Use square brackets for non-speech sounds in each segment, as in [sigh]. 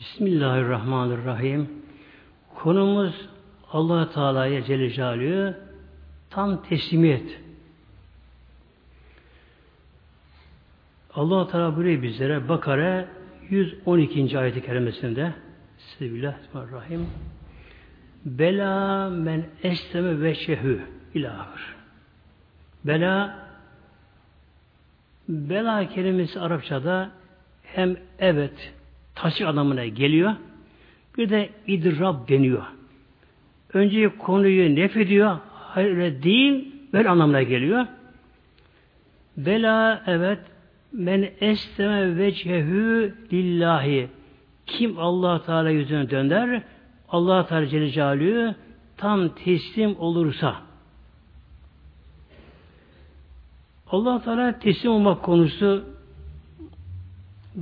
Bismillahirrahmanirrahim. Konumuz allah Teala'ya Celle Celaluhu tam teslimiyet. allah Teala buyuruyor bizlere Bakara 112. ayet-i kerimesinde Bismillahirrahmanirrahim. Bela men esleme ve şehü ilahır. Bela Bela kelimesi Arapçada hem evet tasdik anlamına geliyor. Bir de idrab deniyor. Önce konuyu nef ediyor. Hayır değil böyle anlamına geliyor. Bela evet men esteme vechehü lillahi kim Allah Teala yüzüne döner Allah Teala Celle Celaluhu tam teslim olursa Allah Teala teslim olmak konusu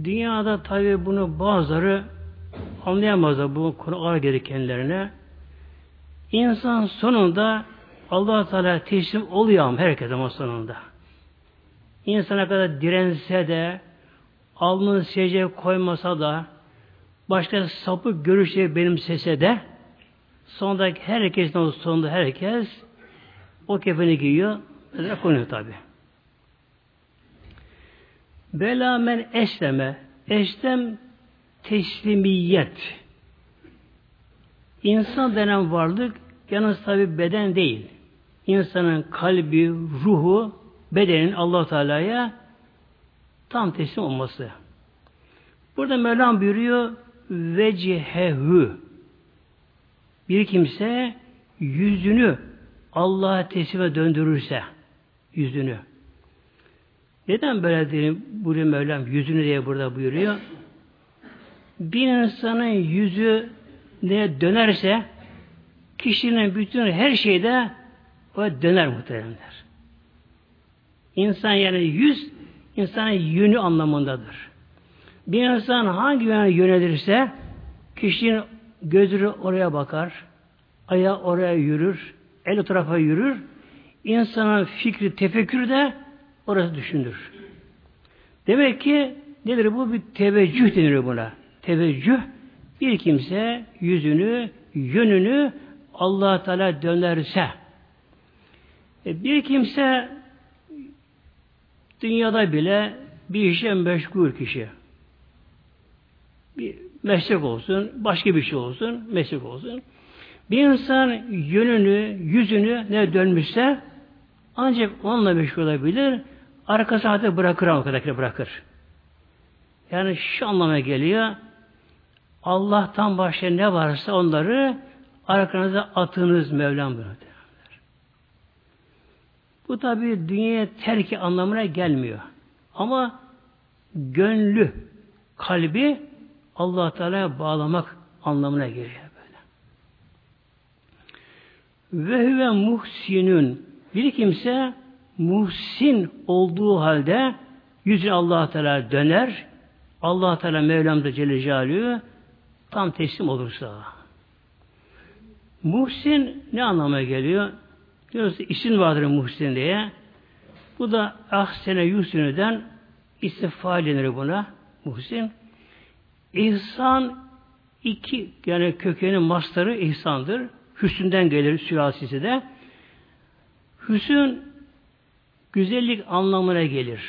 dünyada tabi bunu bazıları anlayamazlar bu konu ağır gelir kendilerine. İnsan sonunda Allah Teala teslim oluyor ama herkes ama sonunda. İnsana kadar dirense de alnını secdeye koymasa da başka sapık görüşleri benimsese de sonunda herkesin sonunda herkes o kefeni giyiyor. Mesela konuyor tabi. Bela men esleme. Eslem teslimiyet. İnsan denen varlık yalnız tabi beden değil. İnsanın kalbi, ruhu, bedenin allah Teala'ya tam teslim olması. Burada Mevlam buyuruyor vecihehu bir kimse yüzünü Allah'a teslime döndürürse yüzünü neden böyle diyelim buyuruyor Mevlam yüzünü diye burada buyuruyor. Bir insanın yüzü ne dönerse kişinin bütün her şeyde o döner muhteremler. İnsan yani yüz insanın yönü anlamındadır. Bir insan hangi yöne yönelirse kişinin gözü oraya bakar, ayağı oraya yürür, el tarafa yürür. İnsanın fikri, tefekkür de orası düşünür. Demek ki nedir bu? Bir teveccüh denir buna. Teveccüh bir kimse yüzünü, yönünü allah Teala dönerse e bir kimse dünyada bile bir işe meşgul kişi bir meslek olsun, başka bir şey olsun, meslek olsun. Bir insan yönünü, yüzünü ne dönmüşse ancak onunla meşgul olabilir. Arkası hatta bırakır kadar bırakır. Yani şu anlama geliyor. Allah'tan başka ne varsa onları arkanıza atınız Mevlam buyuruyor. Bu tabi dünyaya terki anlamına gelmiyor. Ama gönlü, kalbi allah Teala'ya bağlamak anlamına geliyor böyle. Ve huve muhsinün bir kimse muhsin olduğu halde yüzü allah Teala döner. allah Teala Mevlam da Celle Celaluhu tam teslim olursa. Muhsin ne anlamaya geliyor? Diyoruz isim vardır muhsin diye. Bu da ahsene yusünüden istifal denir buna. Muhsin. İhsan iki yani kökenin mastarı ihsandır. Hüsünden gelir sülasisi de. Hüsün güzellik anlamına gelir.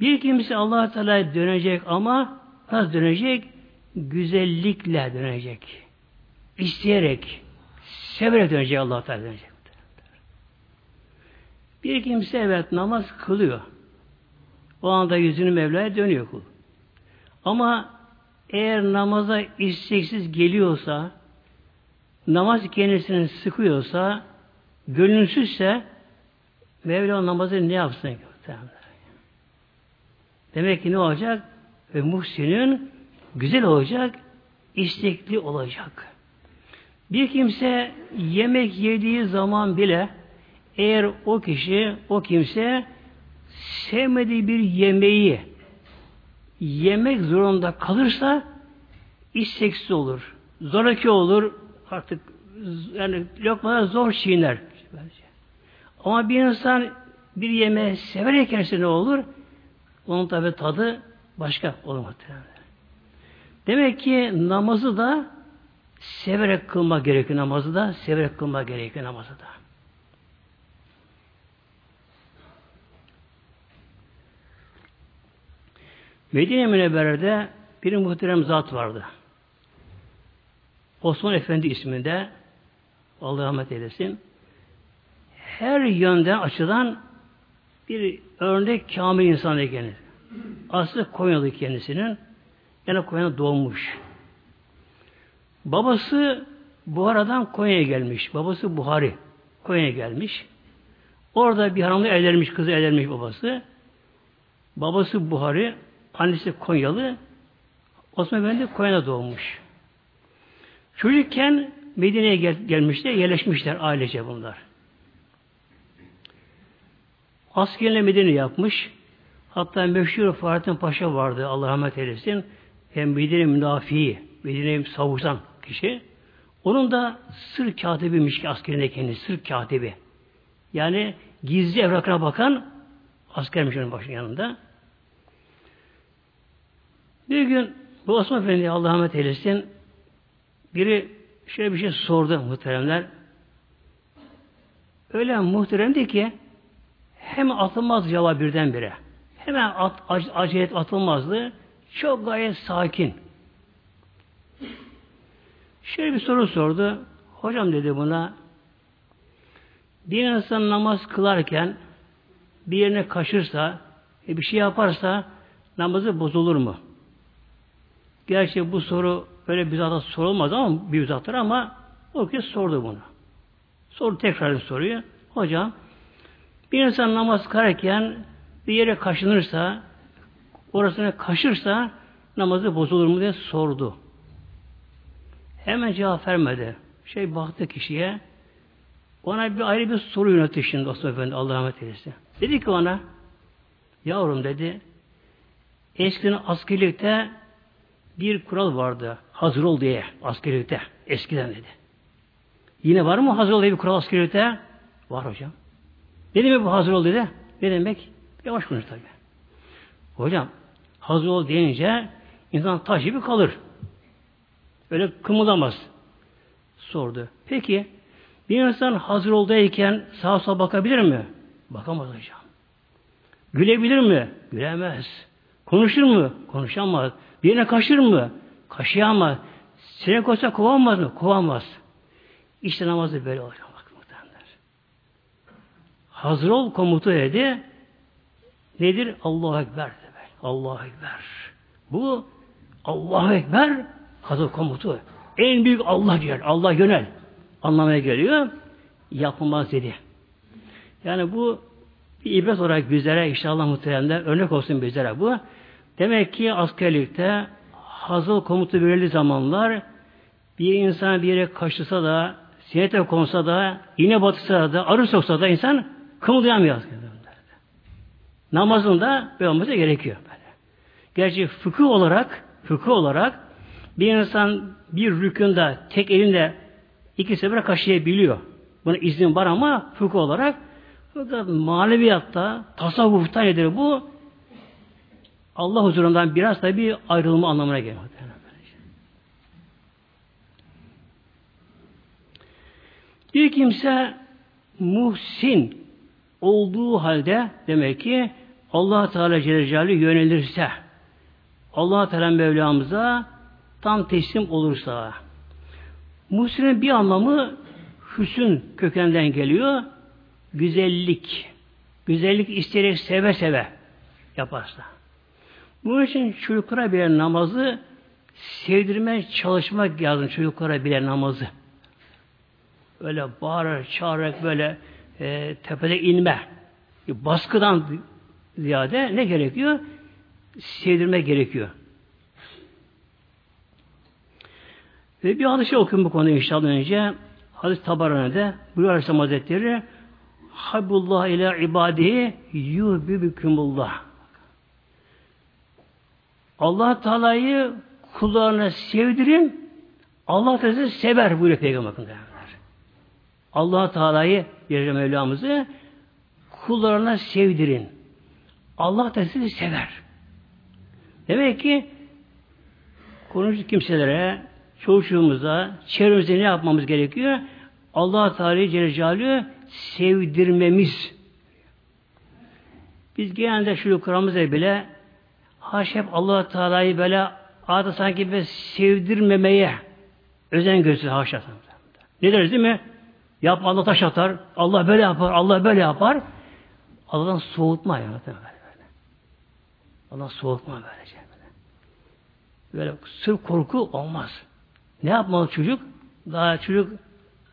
Bir kimse allah Teala'ya dönecek ama nasıl dönecek? Güzellikle dönecek. İsteyerek, severek dönecek allah Teala dönecek. Bir kimse evet namaz kılıyor. O anda yüzünü Mevla'ya dönüyor kul. Ama eğer namaza isteksiz geliyorsa, namaz kendisini sıkıyorsa, gönülsüzse, Mevla namazı ne yapsın? Demek ki ne olacak? Ve muhsinin güzel olacak, istekli olacak. Bir kimse yemek yediği zaman bile eğer o kişi, o kimse sevmediği bir yemeği yemek zorunda kalırsa isteksiz olur. Zoraki olur. Artık yani lokmalar zor çiğner. Ama bir insan bir yemeği severek yerse ne olur? Onun tabi tadı başka olur. Demek ki namazı da severek kılmak gerekiyor namazı da, severek kılmak gerekiyor namazı da. Medine Münevvere'de bir muhterem zat vardı. Osman Efendi isminde Allah rahmet eylesin. Her yönden açıdan bir örnek kamil insan kendisi. Aslı Konyalı kendisinin. Yani Konya'da doğmuş. Babası Buhara'dan Konya'ya gelmiş. Babası Buhari. Konya'ya gelmiş. Orada bir hanımla evlenmiş, kızı evlenmiş babası. Babası Buhari, annesi Konyalı. Osman Efendi Konya'da doğmuş. Çocukken Medine'ye gel gelmişler, yerleşmişler ailece bunlar. Askerine Medine yapmış. Hatta meşhur Fahrettin Paşa vardı, Allah rahmet eylesin. Hem Medine münafiği, Medine'yi savuşan kişi. Onun da sır katibiymiş ki askerinde kendisi, sır katibi. Yani gizli evrakına bakan askermiş onun başının yanında. Bir gün bu Osman Efendi Allah rahmet eylesin biri şöyle bir şey sordu muhteremler. Öyle muhteremdi ki hem atılmaz cevap birdenbire. Hemen at, acele atılmazdı. Çok gayet sakin. Şöyle bir soru sordu. Hocam dedi buna bir insan namaz kılarken bir yerine kaşırsa e, bir şey yaparsa namazı bozulur mu? Gerçi bu soru öyle bir zata sorulmaz ama bir zattır ama o kez sordu bunu. Soru tekrar soruyor. Hocam bir insan namaz kılarken bir yere kaşınırsa orasına kaşırsa namazı bozulur mu diye sordu. Hemen cevap vermedi. Şey baktı kişiye ona bir ayrı bir soru yöneltti şimdi Osman Efendi Allah rahmet eylesin. Dedi ki ona yavrum dedi eskiden askerlikte bir kural vardı. Hazır ol diye askerlikte. Eskiden dedi. Yine var mı hazır ol diye bir kural askerlikte? Var hocam. Ne demek bu hazır ol dedi? Ne demek? Yavaş konuş tabi. Hocam hazır ol deyince insan taş gibi kalır. Öyle kımıldamaz. Sordu. Peki bir insan hazır oldayken sağa sola bakabilir mi? Bakamaz hocam. Gülebilir mi? Gülemez. Konuşur mu? Konuşamaz. Birine kaşır mı? Kaşıyamaz. Sinek olsa kovamaz mı? Kovamaz. İşte namazı böyle olacak. Hazır ol komutu dedi. Nedir? Allahu Ekber. Allahu Ekber. Bu Allahu Ekber hazır komutu. En büyük Allah diyor. Allah yönel. Anlamaya geliyor. Yapılmaz dedi. Yani bu bir ibret olarak bizlere inşallah muhtemelen örnek olsun bizlere bu. Demek ki askerlikte hazır komutu verildiği zamanlar bir insan bir yere kaçırsa da sinete konsa da iğne batırsa da arı soksa da insan kımıldayamıyor. Namazında böyle olması gerekiyor. Böyle. Gerçi fıkıh olarak fıkıh olarak bir insan bir rükünde tek elinde iki sefer kaşıyabiliyor. Buna izin var ama fıkıh olarak fakat maneviyatta, tasavvufta nedir bu? Allah huzurundan biraz da bir ayrılma anlamına geliyor. Bir kimse muhsin olduğu halde demek ki Allah Teala Celle yönelirse Allah Teala Mevlamıza tam teslim olursa muhsinin bir anlamı hüsün kökenden geliyor. Güzellik. Güzellik isteyerek seve seve yaparsa. Bunun için çocuklara bile namazı sevdirmeye çalışmak lazım çocuklara bile namazı. Öyle bağırarak, çağırarak böyle e, tepede inme. Baskıdan ziyade ne gerekiyor? Sevdirme gerekiyor. Ve bir hadis okuyun bu konuyu inşallah önce. Hadis Tabarani'de buyuruyor Aleyhisselam Hazretleri Habullah ile ibadihi yuhbibükümullah. Allah Teala'yı kullarına sevdirin. Allah sizi sever buyuruyor Peygamber. Allah Teala'yı Yüce Mevlamızı kullarına sevdirin. Allah da sizi sever. Demek ki konuştuk kimselere, çocuğumuza, çevremize ne yapmamız gerekiyor? Allah Teala Celle sevdirmemiz. Biz genelde şu Kur'an'ımızda bile haşep Allah Teala'yı böyle adı sanki bir sevdirmemeye özen gösteriyor haşa. Ne deriz değil mi? Yapma Allah taş atar. Allah böyle yapar. Allah böyle yapar. Allah'tan soğutma yani. Böyle. Allah soğutma böylece. Böyle. böyle sırf korku olmaz. Ne yapmalı çocuk? Daha çocuk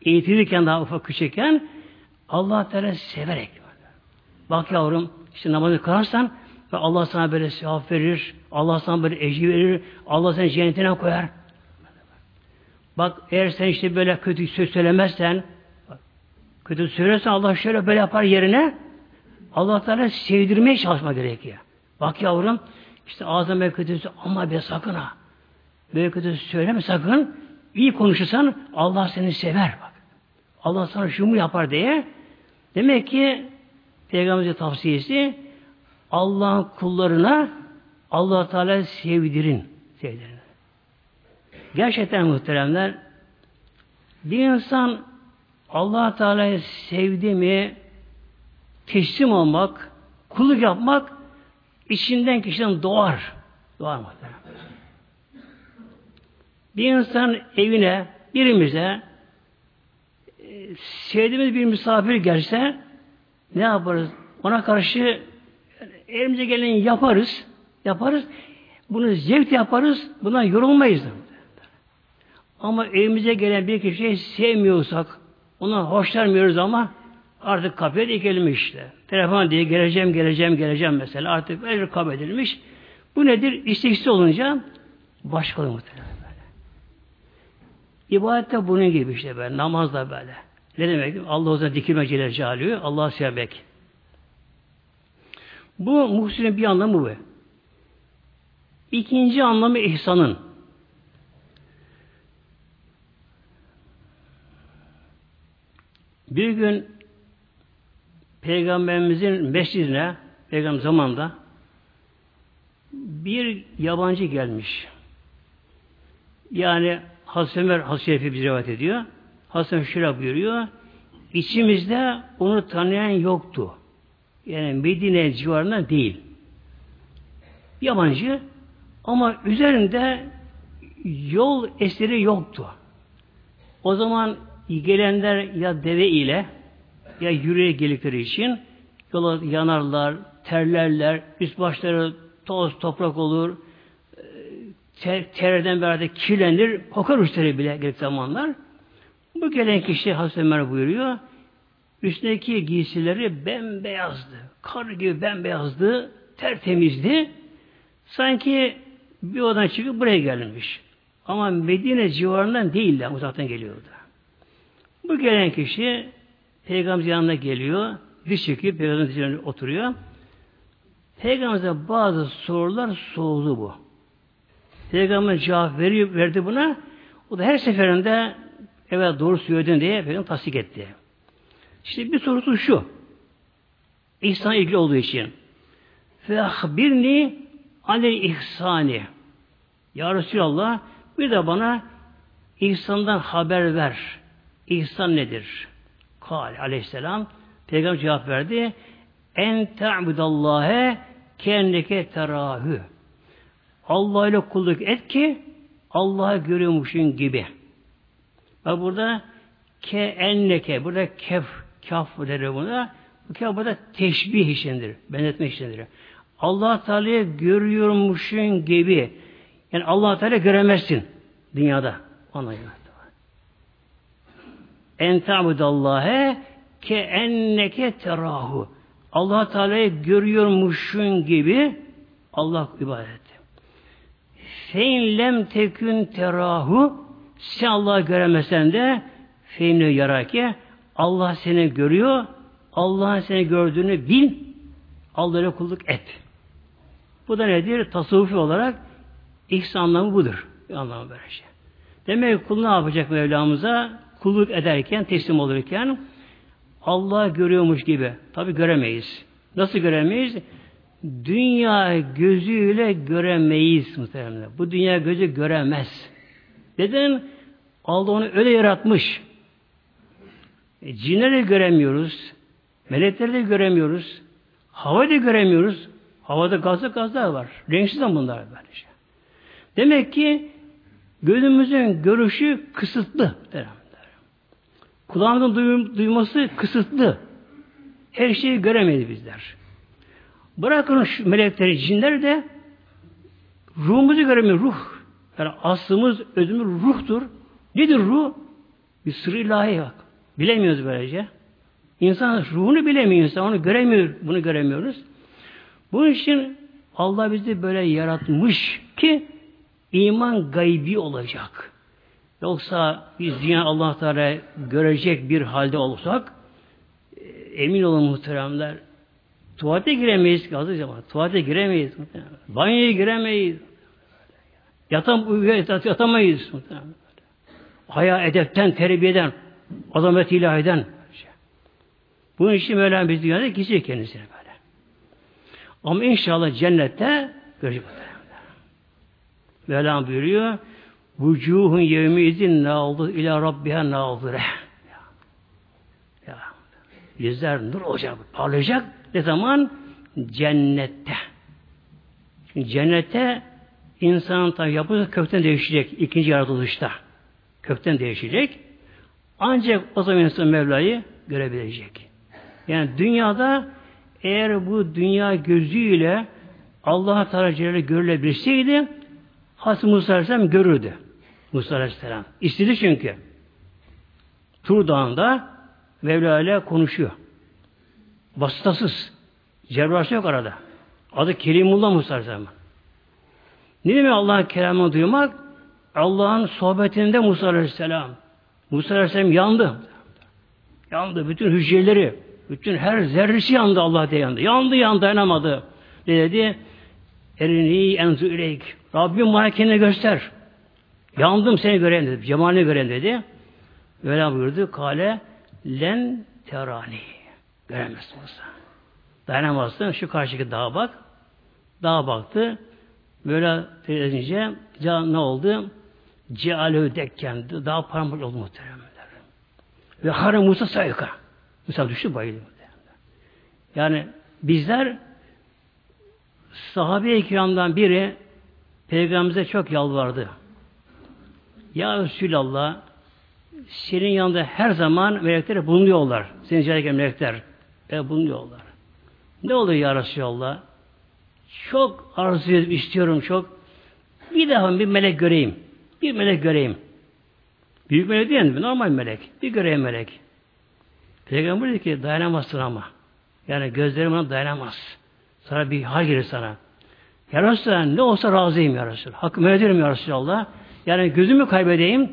eğitilirken daha ufak küçükken Allah Teala severek. Bak yavrum işte namazı kılarsan ve Allah sana böyle sevap verir. Allah sana böyle ecri verir. Allah seni cennetine koyar. Bak eğer sen işte böyle kötü söz söylemezsen kötü söylersen Allah şöyle böyle yapar yerine Allah Teala sevdirmeye çalışma gerekiyor. Bak yavrum işte ağzına böyle kötü ama be sakın ha. Böyle kötü söyleme sakın. İyi konuşursan Allah seni sever bak. Allah sana şunu yapar diye. Demek ki Peygamberimizin tavsiyesi Allah'ın kullarına Allah Teala sevdirin. Sevdirin. Gerçekten muhteremler bir insan Allah Teala'yı sevdi mi teslim olmak, kulluk yapmak içinden kişiden doğar. Doğar muhterem. Bir insan evine, birimize e, sevdiğimiz bir misafir gelse ne yaparız? Ona karşı elimize geleni yaparız. Yaparız. Bunu zevk yaparız. Buna yorulmayız. Ama evimize gelen bir kişiyi sevmiyorsak, ona hoşlanmıyoruz ama artık kapıya dikilmiş işte. Telefon diye geleceğim, geleceğim, geleceğim mesela. Artık öyle kabul edilmiş. Bu nedir? İsteksiz olunca başkalığı muhtemelen böyle. İbadet de bunun gibi işte böyle. Namaz da böyle. Ne demek? Allah o dikilme Celle Celaluhu. Allah'ı sevmek. Bu muhsinin bir anlamı bu. İkinci anlamı ihsanın. Bir gün Peygamberimizin mescidine Peygamber zamanında bir yabancı gelmiş. Yani Hazreti Ömer bir rivayet ediyor. Hasan şöyle buyuruyor. İçimizde onu tanıyan yoktu. Yani Medine civarında değil. Yabancı ama üzerinde yol eseri yoktu. O zaman gelenler ya deve ile ya yürüye geldikleri için yola yanarlar, terlerler, üst başları toz, toprak olur, ter, terden beraber kirlenir, kokar uçları bile gerekli zamanlar. Bu gelen kişi Hazreti Ömer buyuruyor. Üstündeki giysileri bembeyazdı. Kar gibi bembeyazdı. Tertemizdi. Sanki bir odan çıkıp buraya gelmiş. Ama Medine civarından değil de uzaktan geliyordu. Bu gelen kişi Peygamber yanına geliyor. Diz çekiyor. Peygamber yanına oturuyor. Peygamber'e bazı sorular sordu bu. Peygamber cevap veriyor, verdi buna. O da her seferinde evet doğru söyledin diye Peygamber tasdik etti. İşte bir sorusu şu. İhsan ilgili olduğu için. Fehbirni anil ihsani. Ya Resulallah bir de bana ihsandan haber ver. İhsan nedir? Kal aleyhisselam Peygamber cevap verdi. En te'budallâhe kendike terahü. Allah ile kulluk et ki Allah'ı görüyormuşsun gibi. Bak burada ke enneke burada kef kaf der buna. Bu kaf burada teşbih içindir. Benzetme içindir. Allah Teala'yı görüyormuşsun gibi. Yani Allah Teala göremezsin dünyada. Anlayın. En ta'budallâhe ke enneke terahu. Allah Teala'yı görüyormuşsun gibi Allah ibadet. Fein lem tekün terahu sen Allah'ı göremesen de feyni yarake Allah seni görüyor. Allah'ın seni gördüğünü bil. Allah'a kulluk et. Bu da nedir? Tasavvufi olarak ihsan anlamı budur. Bir anlamı böyle şey. Demek ki kul ne yapacak Mevlamıza? Kulluk ederken, teslim olurken Allah görüyormuş gibi. Tabi göremeyiz. Nasıl göremeyiz? dünya gözüyle göremeyiz muhtemelen. Bu dünya gözü göremez. Neden? Allah onu öyle yaratmış. E, cinleri göremiyoruz. Melekleri de göremiyoruz. Havayı da göremiyoruz. Havada gazlı gazlar var. Renksiz bunlar böylece. Demek ki gözümüzün görüşü kısıtlı. Kulağımızın duyması kısıtlı. Her şeyi göremeyiz bizler. Bırakın şu melekleri, cinleri de ruhumuzu göremiyor. Ruh. Yani aslımız, özümüz ruhtur. Nedir ruh? Bir sırrı ilahi bak. Bilemiyoruz böylece. İnsan ruhunu bilemiyor insan. Onu göremiyor. Bunu göremiyoruz. Bunun için Allah bizi böyle yaratmış ki iman gaybi olacak. Yoksa biz dünya Allah Teala görecek bir halde olsak e, emin olun muhteremler tuvalete giremeyiz gazı zaman. Tuvalete giremeyiz. Banyoya giremeyiz. Yatam, uyuya yatamayız. Haya edepten, terbiyeden, azamet ilahiden. Bunun için Mevlam biz dünyada gizliyor kendisine böyle. Ama inşallah cennette görecek. Mevlam buyuruyor Vücuhun yevmi izin nâzı ila rabbiha nâzire. Ya. Yüzler nur olacak, parlayacak. Ne zaman? Cennette. Cennette insanın tabi yapısı kökten değişecek ikinci yaratılışta. Kökten değişecek. Ancak o zaman insan Mevla'yı görebilecek. Yani dünyada eğer bu dünya gözüyle Allah Teala görülebilseydi Hazreti Musa görürdü. Musa Aleyhisselam. İstedi çünkü. Tur Dağı'nda Mevla ile konuşuyor. Vasıtasız. Cerrahsı yok arada. Adı Kelimullah Musa Aleyhisselam. Ne demek Allah'ın kelamını duymak? Allah'ın sohbetinde Musa Aleyhisselam. Musa Aleyhisselam yandı. Yandı. Bütün hücreleri, bütün her zerresi yandı Allah diye yandı. Yandı yandı dayanamadı. Ne dedi? Erini enzu ileyk. Rabbim kendini göster. Yandım seni gören dedi. Cemalini gören dedi. Böyle buyurdu. Kale len terani. Göremezsin Musa. Dayanamazsın. Şu karşıki dağa bak. Dağa baktı. Böyle edince ne oldu? Cealü dekken daha paramparça oldu muhteremler. Ve Harun Musa sayıka. Musa düştü bayıldı. Yani bizler sahabe-i kiramdan biri Peygamberimize çok yalvardı. Ya Resulallah senin yanında her zaman melekler bulunuyorlar. Senin cennet melekler e, bulunuyorlar. Ne oluyor ya Resulallah? Çok arzu ediyorum, istiyorum çok. Bir daha bir melek göreyim. Bir melek göreyim. Büyük melek değil mi? Normal melek. Bir göreyim melek. Peygamber dedi ki dayanamazsın ama. Yani gözlerim ona dayanamaz. Sana bir hal gelir sana. Ya Resulallah ne olsa razıyım ya Resulallah. Hakkımı öderim ya Resulallah. Yani gözümü kaybedeyim,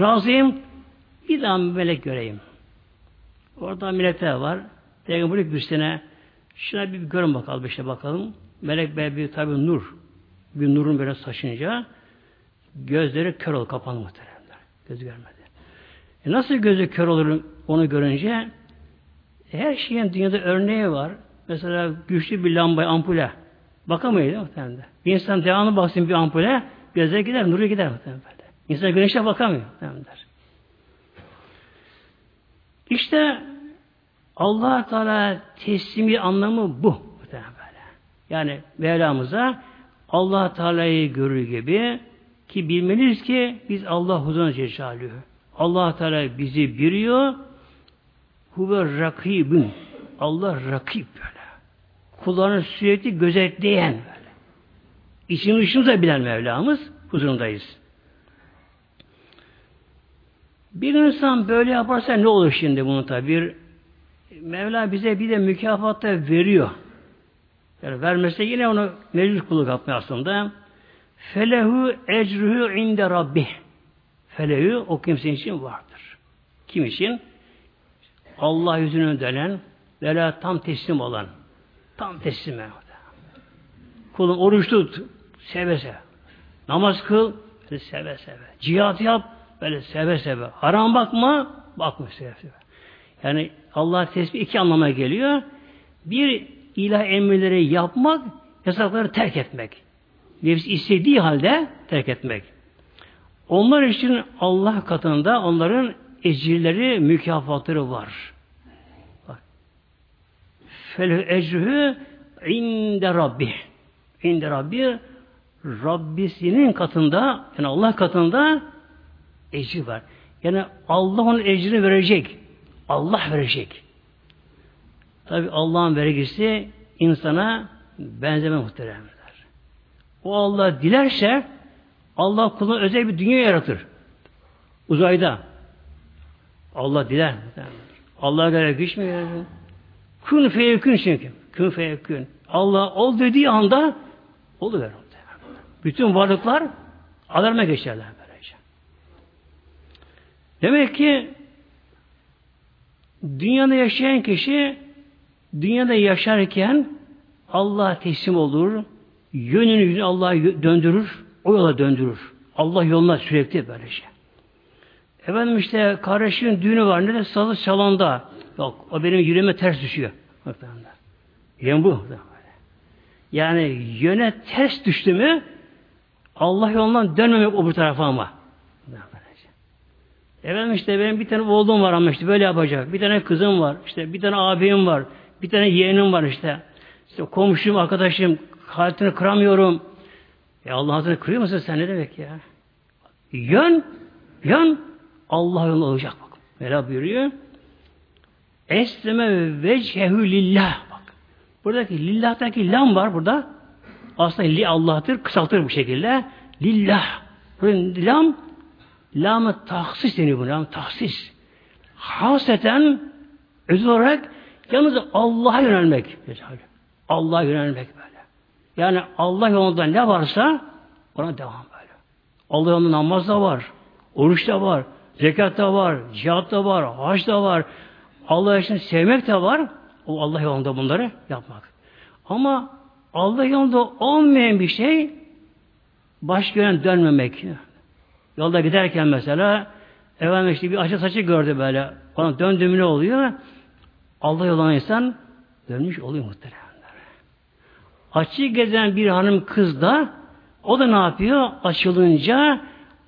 razıyım, bir daha melek göreyim. Orada melekler var. Peygamberlik sene şuna bir görün bakalım işte bakalım. Melek be bir tabi nur. Bir nurun böyle saçınca gözleri kör ol kapandı muhteremler. Göz görmedi. E nasıl gözü kör olur onu görünce? Her şeyin dünyada örneği var. Mesela güçlü bir lambaya, ampule. Bakamayız muhtemelen. Bir insan devamlı baksın bir ampule, gözleri gider, nuru gider muhtemelen. İnsan güneşe bakamıyor. Der. İşte allah Teala teslimi anlamı bu. Böyle. Yani Mevlamıza allah Teala'yı görür gibi ki bilmeliyiz ki biz Allah huzuruna ceşalıyor. allah Teala bizi biliyor. Huve rakibün. Allah rakip böyle. Kullarını sürekli gözetleyen böyle. İçin dışımıza bilen Mevlamız huzurundayız. Bir insan böyle yaparsa ne olur şimdi bunu tabi? Mevla bize bir de mükafat da veriyor. Yani vermese yine onu mecbur kulluk yapmıyor aslında. Felehu ecruhu inde rabbi. Felehu o kimsenin için vardır. Kim için? Allah yüzünü dönen, Vela tam teslim olan. Tam teslim. Kulun oruç tut, seve seve. Namaz kıl, seve seve. Cihat yap, Böyle seve seve. Haram bakma, bakma seve seve. Yani Allah tesbih iki anlama geliyor. Bir ilah emirleri yapmak, yasakları terk etmek. Nefs istediği halde terk etmek. Onlar için Allah katında onların ecirleri, mükafatları var. Fel ecrühü inde Rabbi. İnde Rabbi Rabbisinin katında yani Allah katında ecri var. Yani Allah onun ecrini verecek. Allah verecek. Tabi Allah'ın vergisi insana benzeme muhteremler. O Allah dilerse Allah kuluna özel bir dünya yaratır. Uzayda. Allah diler. Allah'a göre güç mü yaratır? Kün feyekün çünkü. Kün feyekün. Allah ol dediği anda oluver. Bütün varlıklar alarma geçerler böylece. Demek ki dünyada yaşayan kişi dünyada yaşarken Allah teslim olur, yönünü Allah'a döndürür, o yola döndürür. Allah yoluna sürekli böylece. Efendim işte kardeşimin düğünü var. Ne de sazı çalanda. Yok. O benim yüreğime ters düşüyor. Yani bu. Yani yöne ters düştü mü Allah yolundan dönmemek o bu tarafa ama. Efendim işte benim bir tane oğlum var ama işte böyle yapacak. Bir tane kızım var. işte bir tane abim var. Bir tane yeğenim var işte. İşte komşum, arkadaşım, kalbini kıramıyorum. Ya Allah Hazretleri kırıyor musun sen ne demek ya? Yön, yön Allah yolunda olacak bak. Mevla buyuruyor. Esleme vechehü lillah. Bak. Buradaki lillahtaki lam var burada. Aslında li Allah'tır. Kısaltır bu şekilde. Lillah. Lam lam tahsis deniyor buna. Lam tahsis. Haseten özel olarak yalnız Allah'a yönelmek. Allah'a yönelmek böyle. Yani Allah yolunda ne varsa ona devam böyle. Allah yolunda namaz da var. Oruç da var. Zekat da var. Cihat da var. Hac da var. Allah için sevmek de var. O Allah yolunda bunları yapmak. Ama Allah yolunda olmayan bir şey baş yöne dönmemek. Yolda giderken mesela efendim işte bir açı saçı gördü böyle. Ona döndüğüm ne oluyor? Allah yoluna insan dönmüş oluyor muhtemelen. Açı gezen bir hanım kız da o da ne yapıyor? Açılınca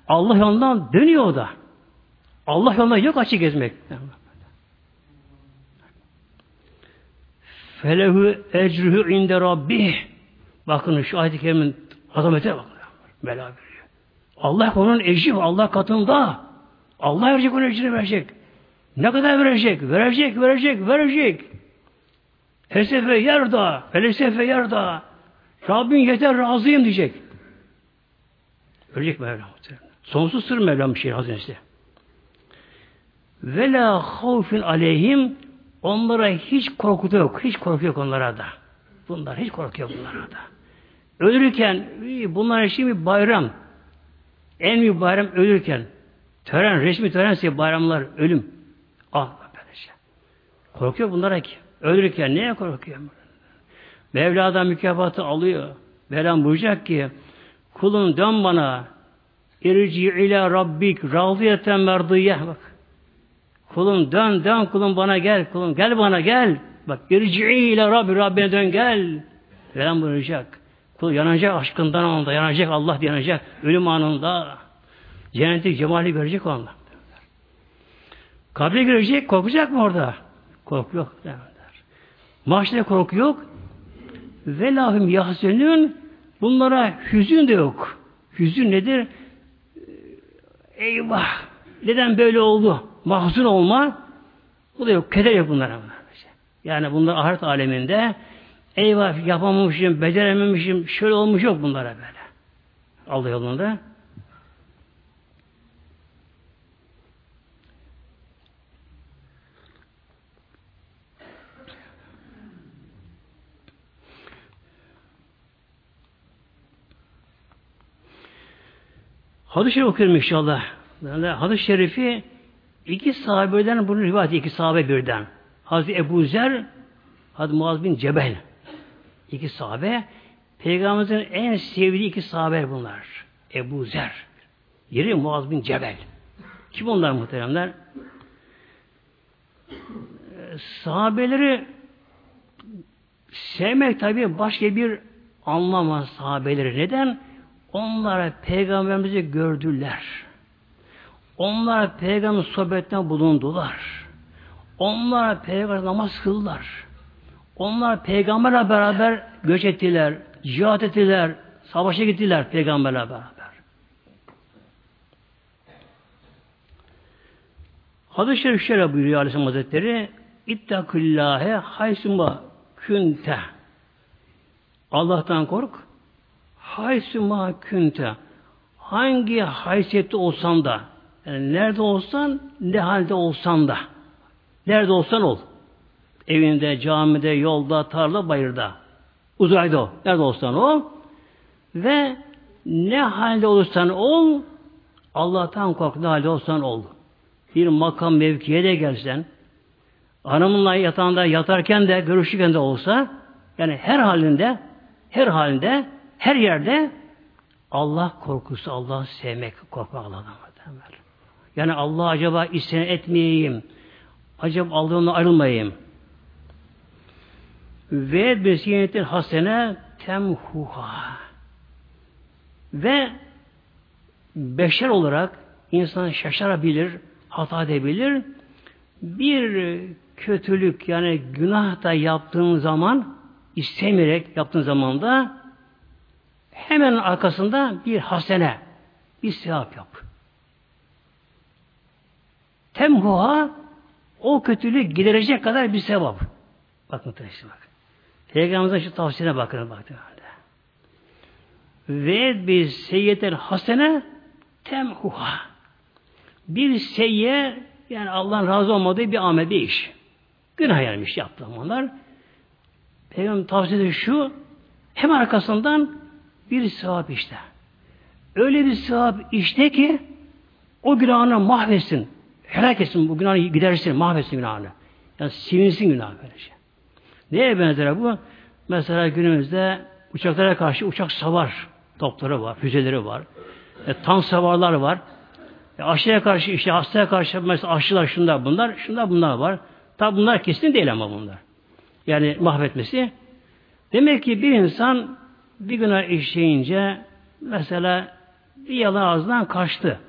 Allah yolundan dönüyor o da. Allah yolunda yok açı gezmek. Felehu ecruhu inde rabbi. Bakın şu ayet-i kerimin azametine bakın. Bela veriyor. Allah onun ecri Allah katında. Allah verecek onun ecrini verecek. Ne kadar verecek? Verecek, verecek, verecek. Hesefe yarda, felesefe yarda. Rabbim yeter razıyım diyecek. Ölecek Mevlam. Sonsuz sır Mevlam şey Hazretleri. Ve la havfin aleyhim onlara hiç korku yok. Hiç korku yok onlara da. Bunlar hiç korku yok bunlara da. Ölürken bunlar şimdi bayram. En büyük bayram ölürken. Tören, resmi tören bayramlar ölüm. Ah böylece. Korkuyor bunlara ki. Ölürken neye korkuyor? Mevla'dan mükafatı alıyor. Mevlam buyuracak ki kulun dön bana irci ila rabbik raziyeten merdiye bak. Kulum dön dön kulum bana gel kulum gel bana gel. Bak irci ila rabbi Rabbine dön gel. Mevlam buyuracak. Kul yanacak aşkından anında yanacak Allah yanacak ölüm anında. Cenneti cemali görecek o anda. Kabre girecek korkacak mı orada? Korku yok. Mahşede korku yok. Ve lahum yahzenün bunlara hüzün de yok. Hüzün nedir? Eyvah! Neden böyle oldu? Mahzun olma bu da yok. Keder yok bunlara. Yani bunlar ahiret aleminde eyvah yapamamışım, becerememişim, şöyle olmuş yok bunlara böyle. Allah yolunda. Hadis-i Şerif okuyorum inşallah. Hadis-i Şerifi iki sahabeden bunu rivayet iki sahabe birden. Hazreti Ebu Zer, Hazreti Muaz bin Cebel. İki sahabe. Peygamberimizin en sevdiği iki sahabe bunlar. Ebu Zer. Yeri Muaz bin Cebel. Kim onlar muhteremler? Sahabeleri Sevmek tabi başka bir anlama sahabeleri. Neden? Onlara peygamberimizi gördüler. Onlara peygamber sohbetten bulundular. Onlara peygamber namaz kıldılar. Onlar peygamberle beraber göç ettiler, cihat ettiler, savaşa gittiler peygamberle beraber. Hadis-i Şerif şöyle buyuruyor Aleyhisselam Hazretleri İttakillâhe haysuma künte Allah'tan kork haysuma künte hangi haysiyette olsan da yani nerede olsan ne halde olsan da. Nerede olsan ol. Evinde, camide, yolda, tarla, bayırda. Uzayda ol. Nerede olsan ol. Ve ne halde olursan ol Allah'tan kork ne halde olsan ol. Bir makam mevkiye de gelsen, hanımınla yatağında yatarken de, görüşürken de olsa, yani her halinde, her halinde, her yerde Allah korkusu, Allah sevmek, korkmak Allah'tan. Yani Allah acaba isyan etmeyeyim, acaba Allah'dan ayrılmayayım. Ve besiyetin hasene temhuha. Ve beşer olarak insan şaşırabilir, hata edebilir. Bir kötülük yani günah da yaptığın zaman istemeyerek yaptığın zaman da hemen arkasında bir hasene, bir sevap yap. Temhuha o kötülüğü giderecek kadar bir sevap. Bakın taşı bak. Peygamberimizin şu tavsiyene bakın bakın. Ve bir seyyeten hasene temhuha bir seyye yani Allah'ın razı olmadığı bir amel bir iş. Günah gelmiş yaptı onlar. Peygamber tavsiyesi şu hem arkasından bir sevap işte. Öyle bir sevap işte ki o günahını mahvetsin. Helak etsin bu günahını gidersin, mahvetsin günahını. Yani silinsin günah böylece. Neye benzer bu? Mesela günümüzde uçaklara karşı uçak savar topları var, füzeleri var. E, tank savarlar var. E, aşıya karşı işte hastaya karşı mesela aşılar şunlar bunlar, şunlar bunlar var. Tabi bunlar kesin değil ama bunlar. Yani mahvetmesi. Demek ki bir insan bir günah işleyince mesela bir yalan ağzından kaçtı.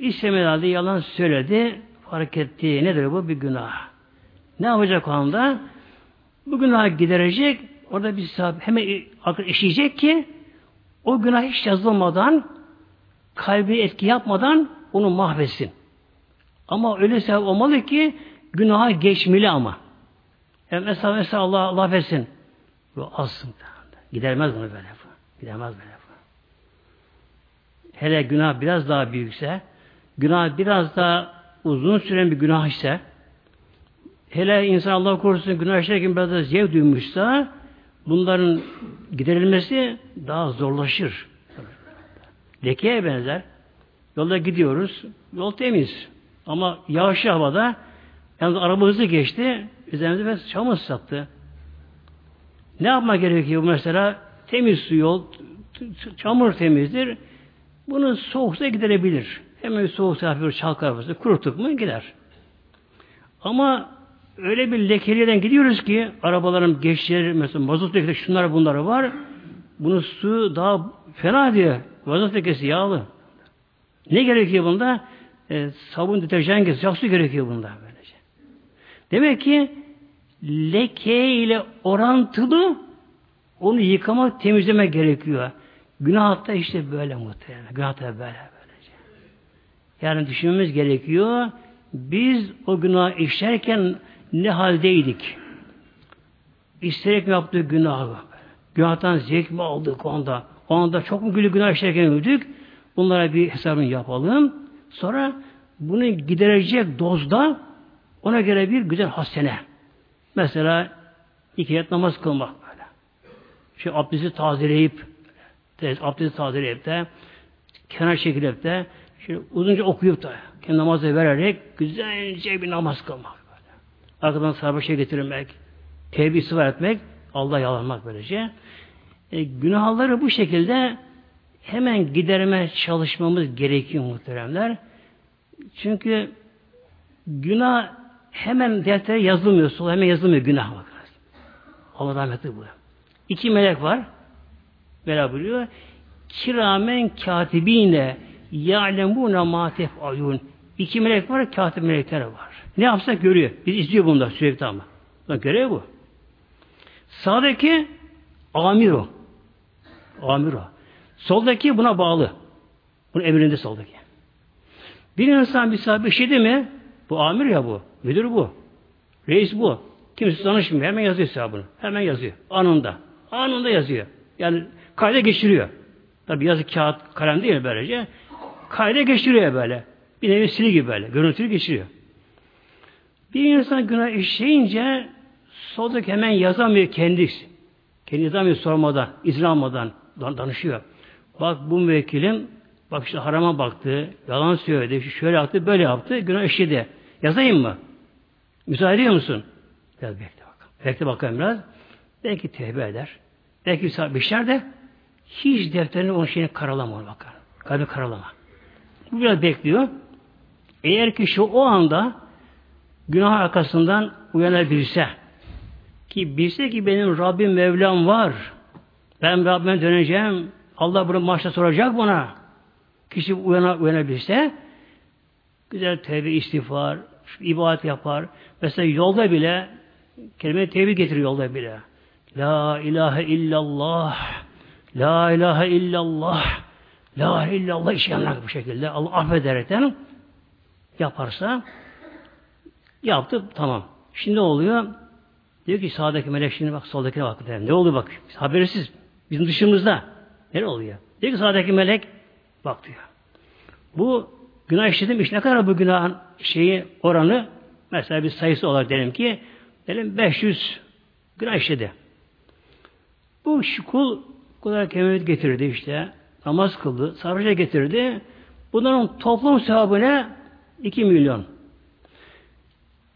İstemedi halde yalan söyledi, fark etti. Nedir bu? Bir günah. Ne yapacak o anda? Bu günah giderecek, orada bir sahibi hemen akıl işleyecek ki o günah hiç yazılmadan kalbi etki yapmadan onu mahvetsin. Ama öyle sebep olmalı ki günaha geçmeli ama. Yani mesela, mesela Allah, Allah affetsin. Bu azsın. Gidermez bunu böyle. Gidermez böyle. Hele günah biraz daha büyükse, günah biraz daha uzun süren bir günah ise, hele insan Allah korusun günah işlerken biraz da zevk duymuşsa, bunların giderilmesi daha zorlaşır. Lekeye benzer. Yolda gidiyoruz. Yol temiz. Ama yağışlı havada yalnız araba hızlı geçti. Üzerimizde biraz çamur sattı. Ne yapma gerekiyor mesela? Temiz su yol, çamur temizdir. Bunu soğuksa giderebilir. Hemen soğuk hafif çalkar basın. Kurutuk mu gider. Ama öyle bir lekeliyeden gidiyoruz ki arabaların geçişleri mesela mazot lekesi şunlar bunları var. Bunun su daha fena diye. Mazot lekesi yağlı. Ne gerekiyor bunda? E, sabun, deterjan. Sıcak su gerekiyor bunda. Böylece. Demek ki leke ile orantılı onu yıkamak, temizlemek gerekiyor. Günah da işte böyle muhtemelen. Günah da böyle. Yani düşünmemiz gerekiyor. Biz o günah işlerken ne haldeydik? İsterek mi yaptık günahı? Günahtan zevk mi aldık onda? O anda çok mu gülü günah işlerken öldük? Bunlara bir hesabını yapalım. Sonra bunu giderecek dozda ona göre bir güzel hasene. Mesela iki yat namaz kılmak böyle. Şu abdesti tazeleyip abdesti tazeleyip de kenar çekilip de şöyle uzunca okuyup da kendi namazı vererek güzelce bir namaz kılmak böyle. Arkadan sahabe şey getirmek, tevbe istiğfar etmek, Allah yalanmak böylece. E, günahları bu şekilde hemen giderme çalışmamız gerekiyor muhteremler. Çünkü günah hemen deftere yazılmıyor. Hemen yazılmıyor günah bakınız. Allah rahmetli bu. İki melek var. Mela buyuruyor. Kiramen katibine ya'lemune ma tef'alun. İki melek var, katip melekler var. Ne yapsa görüyor. Biz izliyor bunda sürekli ama. Bak görev bu. Sağdaki amir o. Amir o. Soldaki buna bağlı. Bunun emrinde soldaki. Bir insan bir sahibi şey değil mi? Bu amir ya bu. Müdür bu. Reis bu. Kimse danışmıyor. Hemen yazıyor hesabını. Hemen yazıyor. Anında. Anında yazıyor. Yani kayda geçiriyor. Tabi yazı kağıt kalem değil böylece. Kayda geçiriyor böyle. Bir nevi sili gibi böyle. Görüntülü geçiriyor. Bir insan günah işleyince soldaki hemen yazamıyor kendisi. Kendi yazamıyor sormadan, izin almadan danışıyor. Bak bu müvekkilim bak işte harama baktı, yalan söyledi, şöyle yaptı, böyle yaptı, günah işledi. Yazayım mı? Müsaade ediyor musun? Biraz bekle bakalım. Bekle bakalım biraz. Belki tevbe eder. Belki bir şeyler de hiç defterini onun şeyini karalama bakar. Kalbi karalama. Bu biraz bekliyor. Eğer ki şu o anda günah arkasından uyanabilirse ki bilse ki benim Rabbim Mevlam var. Ben Rabbime döneceğim. Allah bunu maçta soracak bana. Kişi uyana, uyanabilirse güzel tevbe istiğfar, ibadet yapar. Mesela yolda bile kelime tevhid getiriyor yolda bile. La ilahe illallah La ilahe illallah La illallah işleyenler bu şekilde Allah affederekten yaparsa yaptı tamam. Şimdi oluyor? Diyor ki sağdaki melek şimdi bak soldakine bak. Ne oluyor bak. Habersiz. Bizim dışımızda. Ne oluyor? Diyor ki sağdaki melek bak diyor. Bu günah işledim iş ne kadar bu günahın şeyi oranı mesela bir sayısı olarak diyelim ki diyelim 500 günah işledi. Bu kul kadar kememet getirdi işte. Namaz kıldı. Sarıca getirdi. Bunların toplam sevabı ne? 2 milyon.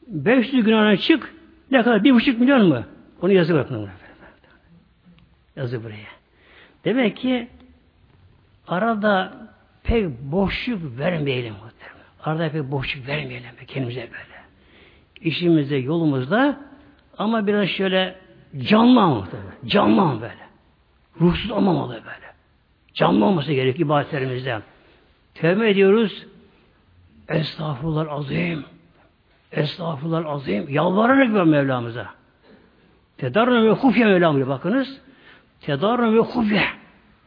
500 günahına çık. Ne kadar? 1,5 milyon mu? Onu yazı bırakın. Yazı buraya. Demek ki arada pek boşluk vermeyelim. Arada pek boşluk vermeyelim kendimize böyle. İşimizde, yolumuzda ama biraz şöyle canlı ama canlı böyle. Ruhsuz olmamalı böyle. Canlı olması gerekiyor ibadetlerimizde. Tevbe ediyoruz. Estağfurullah azim. Estağfurullah azim. Yalvararak ver Mevlamıza. Tedarrun ve hufye Mevlamıza bakınız. Tedarrun ve hufye.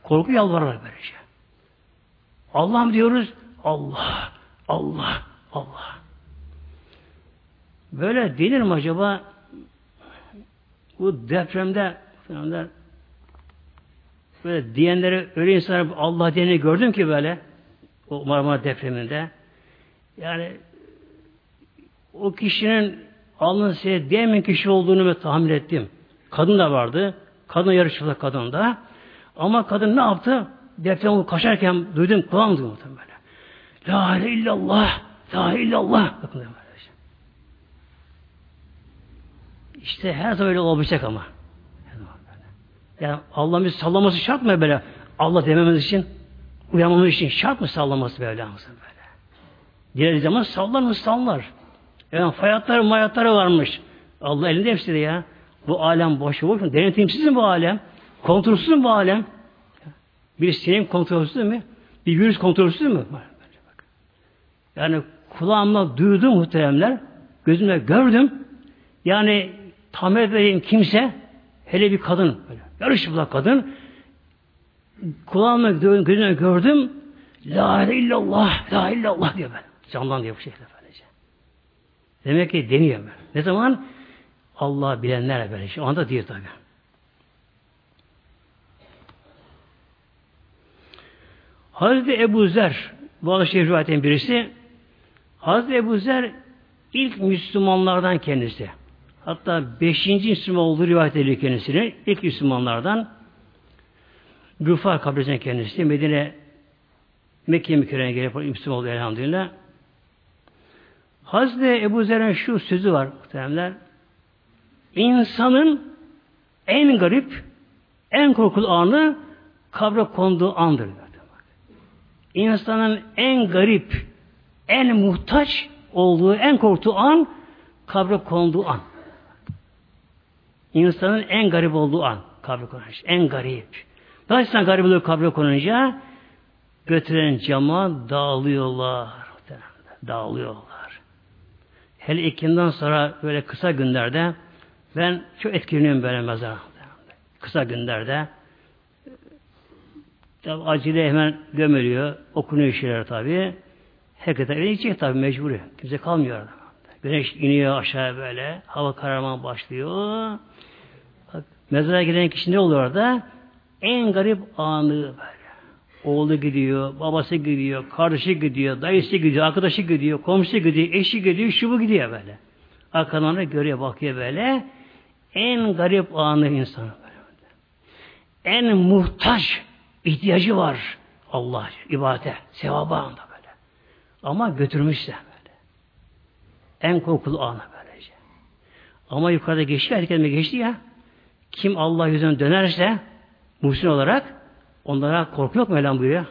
Korku yalvararak böylece. Allah'ım diyoruz. Allah, Allah, Allah. Böyle denir mi acaba? Bu depremde böyle diyenleri öyle insanlar Allah diyeni gördüm ki böyle o Marmara depreminde yani o kişinin alnın size diyemeyen kişi olduğunu ben tahmin ettim. Kadın da vardı. Kadın yarışçıda kadın da. Ama kadın ne yaptı? Deprem kaçarken duydum kulağım duydum böyle. La ilahe illallah. La ilahe illallah. Bakın böyle. İşte her zaman öyle olabilecek ama. Yani Allah bizi sallaması şart mı böyle? Allah dememiz için, uyanmamız için şart mı sallaması böyle? böyle? Diğer zaman sallar mı sallar. Yani fayatları mayatları varmış. Allah elinde hepsi de ya. Bu alem boş boş mu? Denetimsiz mi bu alem? Kontrolsüz mü bu alem? Bir sinek kontrolsüz mü? Bir virüs kontrolsüz mü? Yani kulağımla duydum muhteremler. Gözümle gördüm. Yani tam edeyim kimse hele bir kadın böyle. Kadın. Kulağımla gözümle gördüm. La ilahe illallah, la illallah diyor ben. Canlan diyor bu şekilde. Demek ki deniyor böyle. Ne zaman? Allah bilenler böyle. Şu anda değil tabi. Hazreti Ebu Zer bu hadis rivayetin birisi Hazreti Ebu Zer ilk Müslümanlardan kendisi. Hatta beşinci Müslüman olduğu rivayet ediliyor kendisini. İlk Müslümanlardan Gıfar kabresinden kendisi. Medine Mekke'ye mükerrene gelip Müslüman oldu elhamdülillah. Hazreti Ebu Zer'in şu sözü var muhtemelenler. İnsanın en garip, en korkulu anı kabre konduğu andır. İnsanın en garip, en muhtaç olduğu, en korktuğu an kabre konduğu an. İnsanın en garip olduğu an kabre konunca. En garip. Daha insan garip oluyor kabre konunca götüren cama dağılıyorlar. Dağılıyorlar. Hele ikinden sonra böyle kısa günlerde ben çok etkileniyorum böyle mezara. Kısa günlerde tabi acile hemen gömülüyor. Okunuyor şeyler tabi. Herkese eve gidecek tabi mecburi. Kimse kalmıyor. Güneş iniyor aşağı böyle. Hava kararmaya başlıyor. Mezara giden kişi ne oluyor orada? En garip anı böyle. Oğlu gidiyor, babası gidiyor, kardeşi gidiyor, dayısı gidiyor, arkadaşı gidiyor, komşusu gidiyor, eşi gidiyor, şu bu gidiyor böyle. Arkadan görüyor, bakıyor böyle. En garip anı insanı böyle. En muhtaç ihtiyacı var Allah ibadete, sevaba anda böyle. Ama götürmüşse böyle. En korkulu anı böylece. Ama yukarıda geçti, herkes geçti ya. Kim Allah yüzüne dönerse muhsin olarak onlara korku yok mu Mevlam buyuruyor?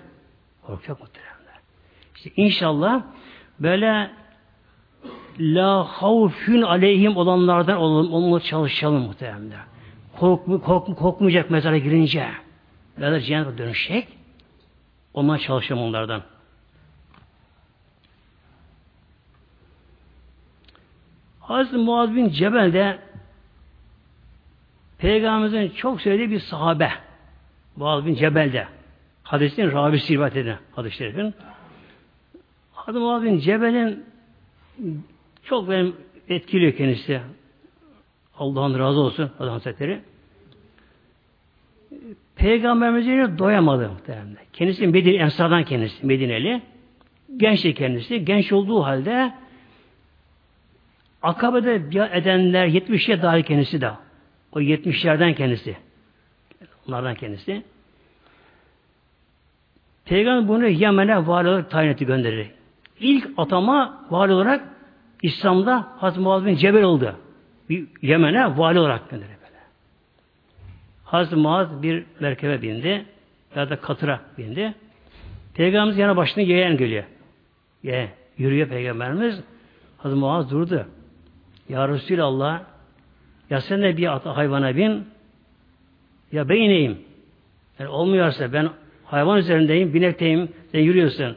Korku yok muhteremler. İşte inşallah böyle la havfün aleyhim olanlardan olalım, onunla çalışalım muhteremler. Korkmu, korkmu, korkmayacak mezara girince. Mezar cehenneme dönüşecek. Ondan çalışalım onlardan. Hazreti Muaz bin Cebel de Peygamberimizin çok söylediği bir sahabe. Muaz bin Cebel de. Hadisin rabisi rivayet eden hadis-i şerifin. Hazreti Muaz bin Cebel'in çok benim etkiliyor kendisi. Allah'ın razı olsun Adam Hazretleri. Peygamberimize doyamadı muhtemelen. Kendisi Medine, Ensar'dan kendisi, Medineli. Gençti kendisi. Genç olduğu halde Akabe'de edenler 70'e dahil kendisi de. O 70'lerden kendisi. Onlardan kendisi. Peygamber bunu Yemen'e vali olarak tayin etti gönderir. İlk atama vali olarak İslam'da Hazreti Muaz bin Cebel oldu. Yemen'e vali olarak gönderir böyle. Hazreti Muaz bir merkebe bindi ya da katıra bindi. Peygamberimiz yana başına yeğen geliyor. Ye, yürüyor Peygamberimiz. Hazreti Muaz durdu. Ya Resulallah ya sen de bir hayvana bin ya ben ineyim. Yani olmuyorsa ben hayvan üzerindeyim, binekteyim, sen yürüyorsun.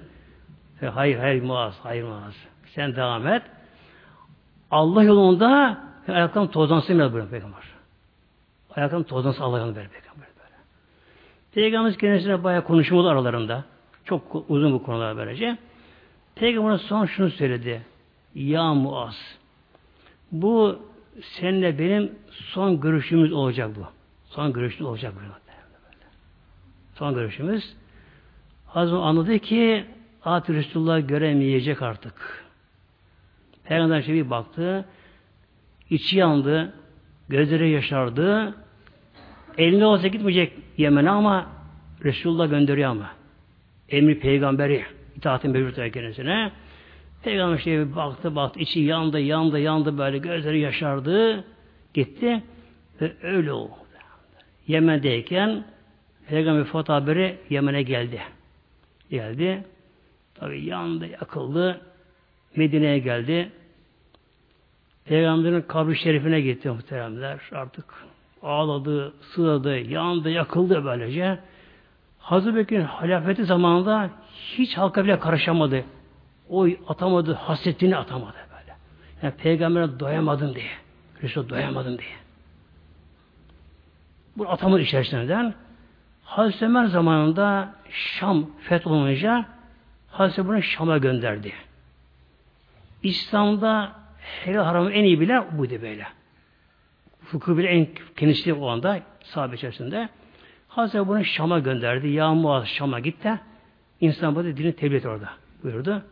E, hayır, hayır Muaz, hayır Muaz. Sen devam et. Allah yolunda ayaklarım tozlansın böyle Peygamber. Ayaklarım tozlansın Allah yolunda böyle Peygamber. Böyle. Peygamberimiz kendisine bayağı konuşmalı aralarında. Çok uzun bu konular böylece. Peygamber son şunu söyledi. Ya Muaz bu seninle benim son görüşümüz olacak bu. Son görüşümüz olacak bu. Son görüşümüz. Hazım anladı ki At Resulullah göremeyecek artık. Peygamber bir baktı. içi yandı. Gözleri yaşardı. Elinde olsa gitmeyecek Yemen'e ama Resulullah gönderiyor ama. Emri peygamberi itaatin mevcut kendisine. Peygamber işte baktı baktı içi yandı yandı yandı böyle gözleri yaşardı. Gitti ve öyle oldu. Yemen'deyken Peygamber Fuat haberi Yemen'e geldi. Geldi. Tabi yandı, yakıldı. Medine'ye geldi. Peygamberin kabri şerifine gitti muhteremler. Artık ağladı, sığladı, yandı, yakıldı böylece. Hazreti Bekir'in halafeti zamanında hiç halka bile karışamadı. O atamadı, hasretini atamadı böyle. Yani peygambere doyamadım diye. Resul doyamadım diye. Bu atamadı içerisinden. Hazreti Ömer zamanında Şam fetholunca Hazreti bunu Şam'a gönderdi. İslam'da helal haramı en iyi bile buydu böyle. Fıkıh bile en kendisi o anda sahabe içerisinde. Hazreti bunu Şam'a gönderdi. Ya Muaz Şam'a git de insan bu dini tebliğ et orada buyurdu.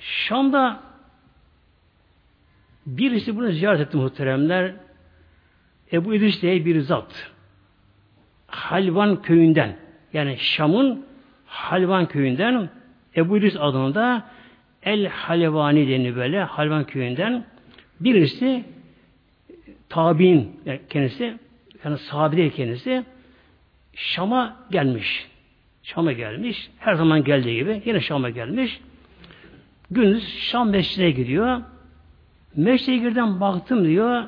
Şam'da birisi bunu ziyaret etti muhteremler. Ebu İdris diye bir zat. Halvan köyünden yani Şam'ın Halvan köyünden Ebu İdris adında El Halvani deniyor böyle Halvan köyünden birisi tabi'in yani kendisi yani sahabe değil kendisi Şam'a gelmiş. Şam'a gelmiş. Her zaman geldiği gibi yine Şam'a gelmiş. Gündüz Şam mescidine gidiyor. Meşte girden baktım diyor.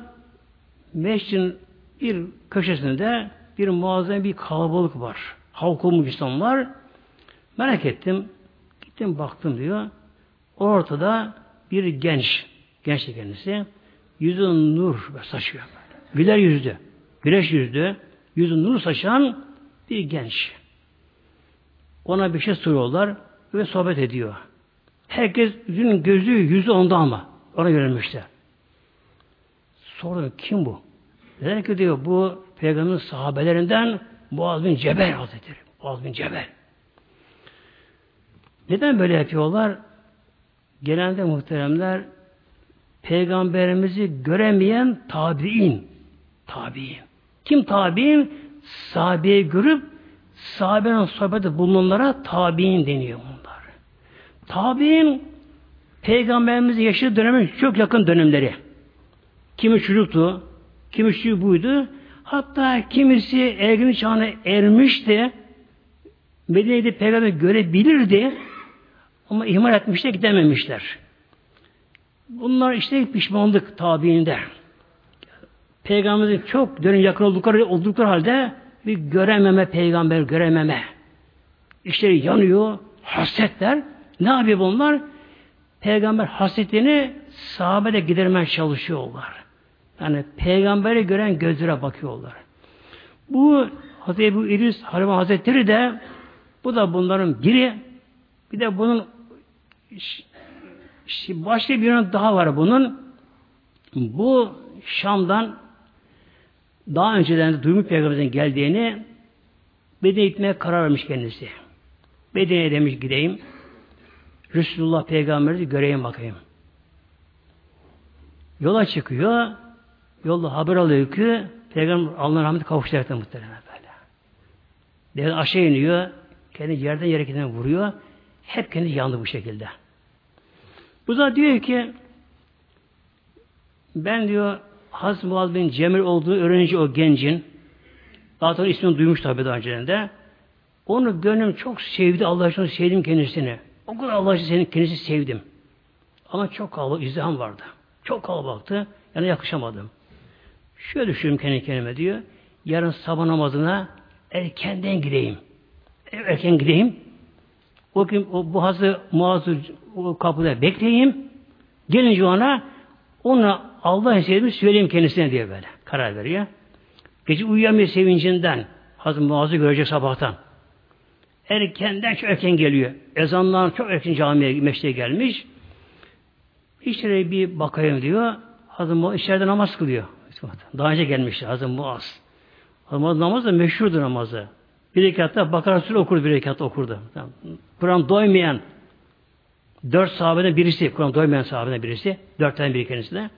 Meştin bir köşesinde bir muazzam bir kalabalık var. Halk olmuş insanlar. Merak ettim. Gittim baktım diyor. Ortada bir genç. Genç kendisi. Yüzü nur saçıyor. Güler yüzlü. Güneş yüzlü. Yüzü nur saçan bir genç. Ona bir şey soruyorlar ve sohbet ediyor. Herkes yüzünün gözü yüzü onda ama. Ona yönelmişler. Sordum kim bu? Dediler ki diyor bu peygamberin sahabelerinden Muaz bin Cebel Hazretleri. Muaz bin Cebel. Neden böyle yapıyorlar? Genelde muhteremler peygamberimizi göremeyen tabi'in. Tabi'in. Kim tabi'in? Sahabeyi görüp sahabenin sohbeti bulunanlara tabi'in deniyor. Tabi'in peygamberimizin yaşadığı dönemin çok yakın dönemleri. Kimi çocuktu, kimi şu buydu. Hatta kimisi ergenlik çağına ermişti. Medine'de peygamber görebilirdi. Ama ihmal etmişler, gidememişler. Bunlar işte pişmanlık tabiinde. Peygamberimizin çok dönem yakın oldukları, oldukları halde bir görememe peygamber görememe. İşleri yanıyor, hasretler. Ne yapıyor bunlar? Peygamber hasretini sahabede gidermeye çalışıyorlar. Yani peygamberi gören gözlere bakıyorlar. Bu Hazreti Ebu İris Harbi Hazretleri de bu da bunların biri. Bir de bunun başka bir yönü daha var bunun. Bu Şam'dan daha önceden de duymuş peygamberin geldiğini Bedine gitmeye karar vermiş kendisi. Bedene'ye demiş gideyim. Resulullah peygamberi göreyim bakayım. Yola çıkıyor. Yolda haber alıyor ki Peygamber Allah'ın rahmeti kavuşacaktır muhtemelen böyle. Devlet aşağı iniyor. Kendi yerden yere vuruyor. Hep kendi yandı bu şekilde. Bu da diyor ki ben diyor Hazreti Muaz bin Cemil olduğu öğrenci o gencin daha ismini duymuş tabi daha önceden de onu gönlüm çok sevdi. Allah için sevdim kendisini. O kadar Allah senin kendisi sevdim. Ama çok kalabalık izdiham vardı. Çok kalabalıktı. Yani yakışamadım. Şöyle düşünüyorum kendi kendime diyor. Yarın sabah namazına erkenden gideyim. Erken gideyim. O gün o, bu hazır muazzur o kapıda bekleyeyim. Gelince ona ona Allah sevdiğimi söyleyeyim kendisine diye böyle karar veriyor. Gece uyuyamıyor sevincinden. Hazreti Muaz'ı görecek sabahtan. Erkenden çok erken geliyor. Ezanlar çok erken camiye, meşteye gelmiş. İçeri bir bakayım diyor. Hazreti Muaz içeride namaz kılıyor. Daha önce gelmişti Hazreti Muaz. Hazreti Muaz namaz da meşhurdur namazı. Bir rekatta Bakara Suresi okur bir rekatta okurdu. Kur'an doymayan dört sahabeden birisi, Kur'an doymayan sahabeden birisi, dört tane bir kendisi de.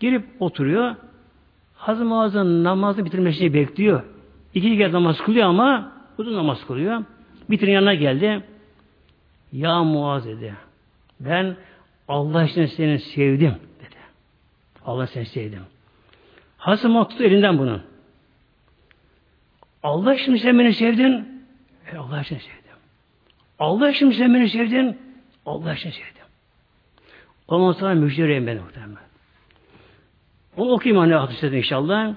Girip oturuyor. Hazreti Muaz'ın namazını bitirmesini bekliyor. İki kez namaz kılıyor ama uzun namaz kılıyor. Bitirin yanına geldi. Ya Muaz dedi. Ben Allah için seni sevdim dedi. Allah seni sevdim. Hazreti Muaz elinden bunun. Allah için sen beni sevdin. E Allah için sevdim. Allah için sen beni sevdin. Allah için sevdim. Ondan sonra müjdeleyim ben muhtemelen. Onu okuyayım anne hadisede inşallah.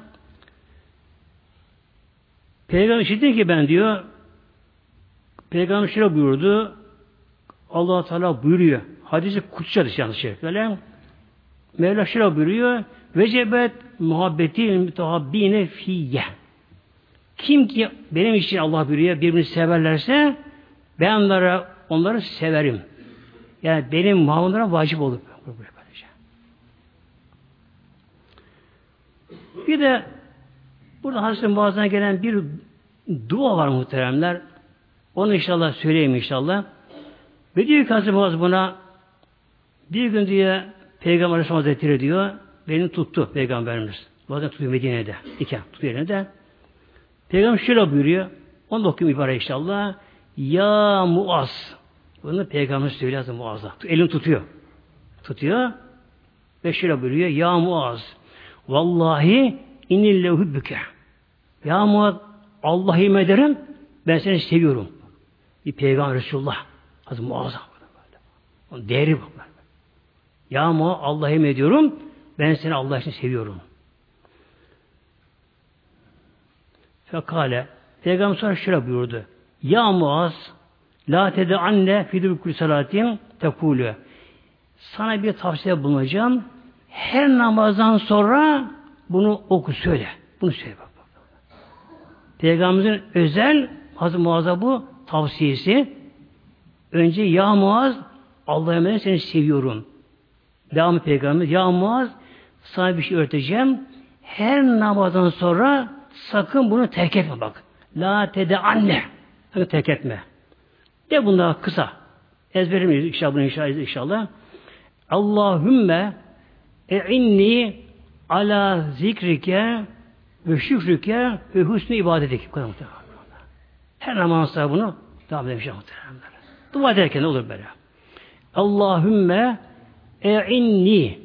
Peygamber işitti ki ben diyor Peygamber şöyle buyurdu allah Teala buyuruyor. Hadisi yanlış şey. Böyle Mevla şöyle buyuruyor Vecebet muhabbeti mütehabbine fiyye. Kim ki benim için Allah buyuruyor birbirini severlerse ben onlara onları severim. Yani benim muhabbetime vacip olur. Bir de burada Hazreti Muazzam'a gelen bir dua var muhteremler. Onu inşallah söyleyeyim inşallah. Ve diyor ki Hazreti Muaz buna bir gün diye Peygamber Aleyhisselam Hazretleri diyor beni tuttu Peygamberimiz. Bazen tutuyor Medine'de. İken tutuyor yerine Peygamber şöyle buyuruyor. Onu da okuyayım ibare inşallah. Ya Muaz. Bunu Peygamber söylüyor Muaz'a. Elini tutuyor. Tutuyor. Ve şöyle buyuruyor. Ya Muaz. Vallahi inille hübbüke. Ya Muaz Allah'ı ederim ben seni seviyorum. Bir peygamber Resulullah. Hazreti Muazzam. Onun değeri bu. Ya Muaz Allah'a ediyorum ben seni Allah için seviyorum. Fekale Peygamber sonra şöyle buyurdu. Ya Muaz La tede anne fidül salatin tekulü. Sana bir tavsiye bulunacağım. Her namazdan sonra bunu oku söyle. Bunu söyle bak. Peygamberimizin özel Hazreti Muaz'a bu tavsiyesi. Önce ya Muaz Allah'a emanet seni seviyorum. Devamı Peygamber ya Muaz sana bir şey öğreteceğim. Her namazdan sonra sakın bunu terk etme bak. La tede anne. Terk etme. De bunda kısa. Ezberimiz inşallah inşallah. inşallah. Allahümme e'inni ala zikrike ve şükrike ve husnü ibadetik. Her namaz sonra bunu devam edelim muhteremler. Dua ederken olur böyle. Allahümme e'inni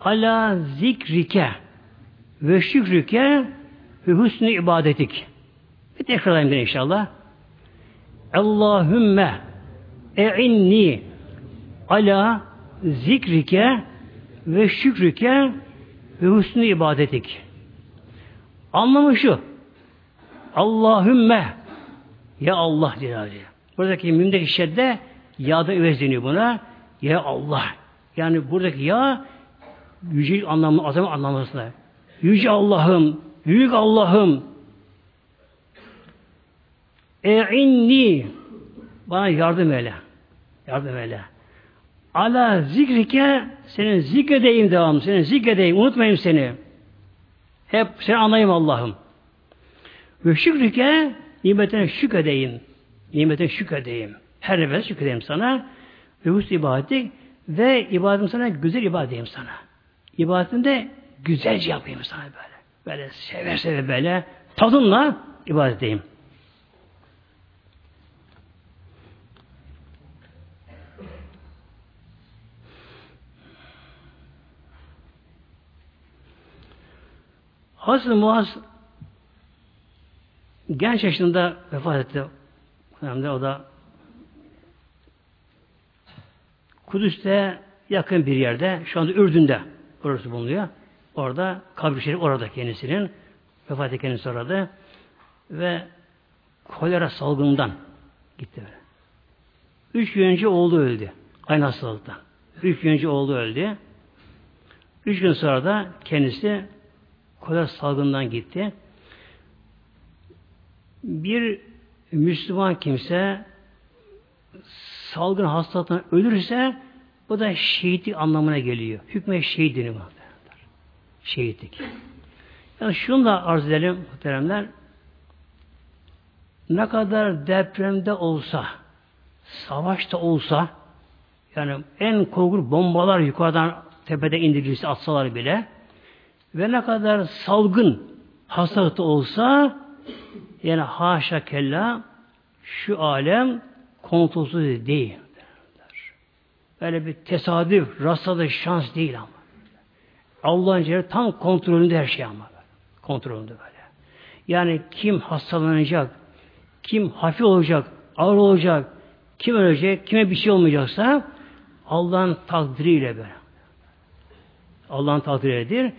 ala zikrike ve şükrike ve husnü ibadetik. Bir tekrarlayayım inşallah. Allahümme e'inni ala zikrike ve şükrike ve husnü ibadetik. Anlamı şu. Allahümme ya Allah diyor. Buradaki mümdeki şedde yağda üvez buna. Ya Allah. Yani buradaki ya yüce anlamı, azam anlamında. Yüce Allah'ım, büyük Allah'ım, E'inni bana yardım eyle. Yardım eyle. Ala zikrike senin zikredeyim devam. Senin zikredeyim. Unutmayayım seni. Hep seni anlayayım Allah'ım. Ve şükrike nimetine şükredeyim. Nimetine şükredeyim. Her nefes şükredeyim sana. Ve husn ibadetik ve ibadetim sana güzel ibadet edeyim sana. İbadetinde güzelce yapayım sana böyle. Böyle seve seve böyle tadınla ibadet Hazreti Muaz genç yaşında vefat etti. Hem de o da Kudüs'te yakın bir yerde, şu anda Ürdün'de orası bulunuyor. Orada kabri şerif orada kendisinin vefat etti kendisi orada ve kolera salgından gitti. Üç gün önce oğlu öldü. Aynı hastalıktan. Üç gün önce oğlu öldü. Üç gün sonra da kendisi kolera salgından gitti. Bir Müslüman kimse salgın hastalıktan ölürse bu da şehitlik anlamına geliyor. Hükme şehit deniyor. Şehitlik. Yani şunu da arz edelim muhteremler. Ne kadar depremde olsa, savaşta olsa, yani en korkunç bombalar yukarıdan tepede indirilse atsalar bile ve ne kadar salgın hastalıkta olsa yani haşa kella şu alem kontrolsüz değil. Böyle bir tesadüf, rastladığı şans değil ama. Allah'ın Celle tam kontrolünde her şey ama. Kontrolünde böyle. Yani kim hastalanacak, kim hafif olacak, ağır olacak, kim ölecek, kime bir şey olmayacaksa Allah'ın takdiriyle böyle. Allah'ın takdiridir.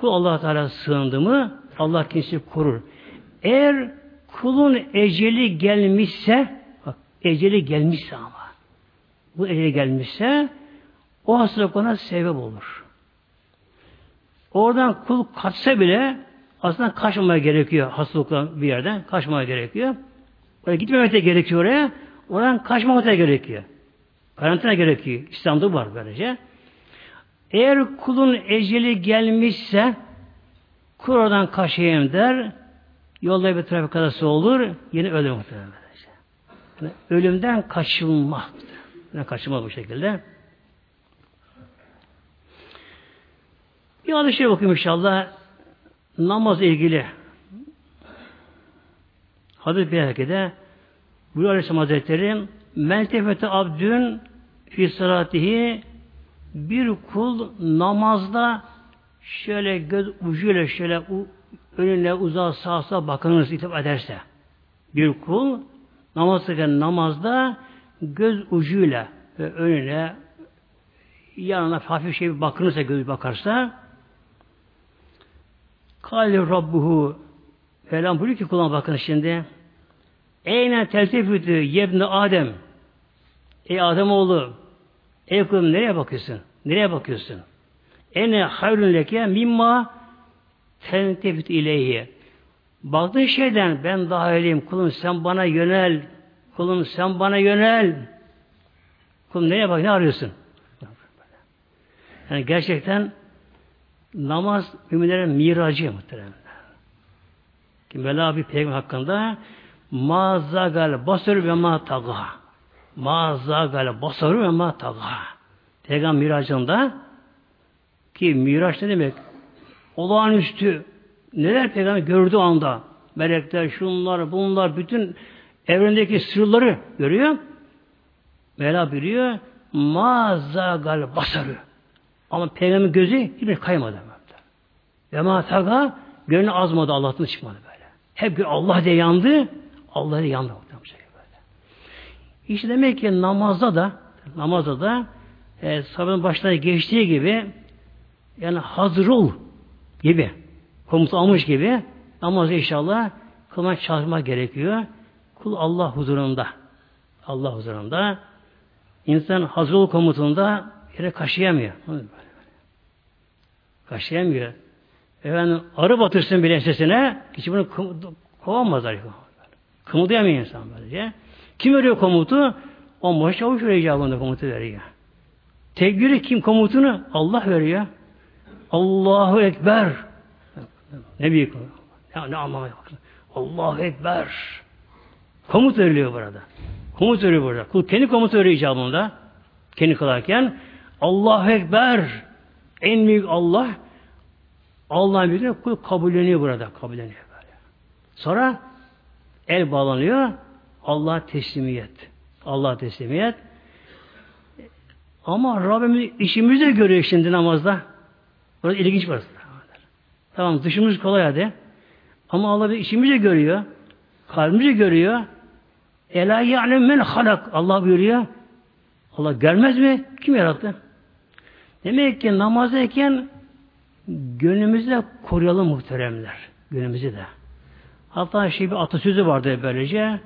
Kul allah Teala sığındı mı Allah kendisi korur. Eğer kulun eceli gelmişse bak eceli gelmişse ama bu eceli gelmişse o hastalık ona sebep olur. Oradan kul kaçsa bile aslında kaçmamaya gerekiyor hastalıkla bir yerden. Kaçmaya gerekiyor. Oraya gitmemek de gerekiyor oraya. Oradan kaçmamak da gerekiyor. Karantina gerekiyor. İslam'da var böylece. Eğer kulun eceli gelmişse kul oradan kaçayım der. Yolda bir trafik kazası olur. Yine ölür muhtemelen. Yani ölümden kaçılmaz. Yani kaçılmaz bu şekilde. Bir adı şey okuyayım inşallah. Namaz ilgili. Bir harekede Buyuruyor Aleyhisselam Hazretleri Meltefete abdün fi salatihi bir kul namazda şöyle göz ucuyla şöyle önüne uzağa sağa sağa bakınız itip ederse bir kul namazda namazda göz ucuyla ve önüne yanına hafif şey bir bakınırsa, göz bakarsa Kâli Rabbuhu Velam buyuruyor ki kulağına bakın şimdi. Eyne teltefütü yebne Adem. Ey Adem oğlu. Ey kulum nereye bakıyorsun? Nereye bakıyorsun? Ene hayrun leke mimma teltefütü ileyhi. Baktığın şeyden ben daha iyiyim. Kulum sen bana yönel. Kulum sen bana yönel. Kulum nereye bak? Ne arıyorsun? Yani gerçekten namaz müminlerin miracı muhtemelen. Ki Mevla bir peygamber hakkında mazagal basır ve ma taga. Mazagal basır ve ma taga. Peygamber miracında ki miraç ne demek? Olağanüstü neler peygamber gördüğü anda melekler, şunlar, bunlar bütün evrendeki sırları görüyor. Mevla biliyor. Mazagal basarı. Ama peygamber gözü hiçbir kaymadı. Ve ma taga gönlü azmadı Allah'tan çıkmadı böyle. Hep Allah diye yandı, Allah diye yandı. İşte demek ki namazda da namazda da e, sahabın başına geçtiği gibi yani hazır ol gibi komut almış gibi namazı inşallah kılma çalışmak gerekiyor. Kul Allah huzurunda. Allah huzurunda. İnsan hazır ol komutunda yere kaşıyamıyor. Kaşıyamıyor. Efendim arı batırsın bile sesine kişi bunu kovamazlar. Kımıldayamıyor insan böylece. Kim veriyor komutu? O boş çavuş veriyor icabında komutu veriyor. Tekbiri kim komutunu? Allah veriyor. Allahu Ekber. Ne büyük ya ne anlamaya bakın. Allahu Ekber. Komut veriliyor burada. Komut veriyor burada. Kul kendi komut veriyor icabında. Kendi kılarken Allahu Ekber. En büyük Allah Allah'ın birine kul kabulleniyor burada. Kabulleniyor böyle. Sonra el bağlanıyor. Allah teslimiyet. Allah teslimiyet. Ama Rabbimiz işimizi de görüyor şimdi namazda. Burası ilginç burası. Tamam dışımız kolay hadi. Ama Allah bir işimizi görüyor. Kalbimizi görüyor. Ela ya'lem men halak. Allah buyuruyor. Allah görmez mi? Kim yarattı? Demek ki namazdayken gönlümüzü de koruyalım muhteremler. Gönlümüzü de. Hatta şey bir atasözü vardı böylece.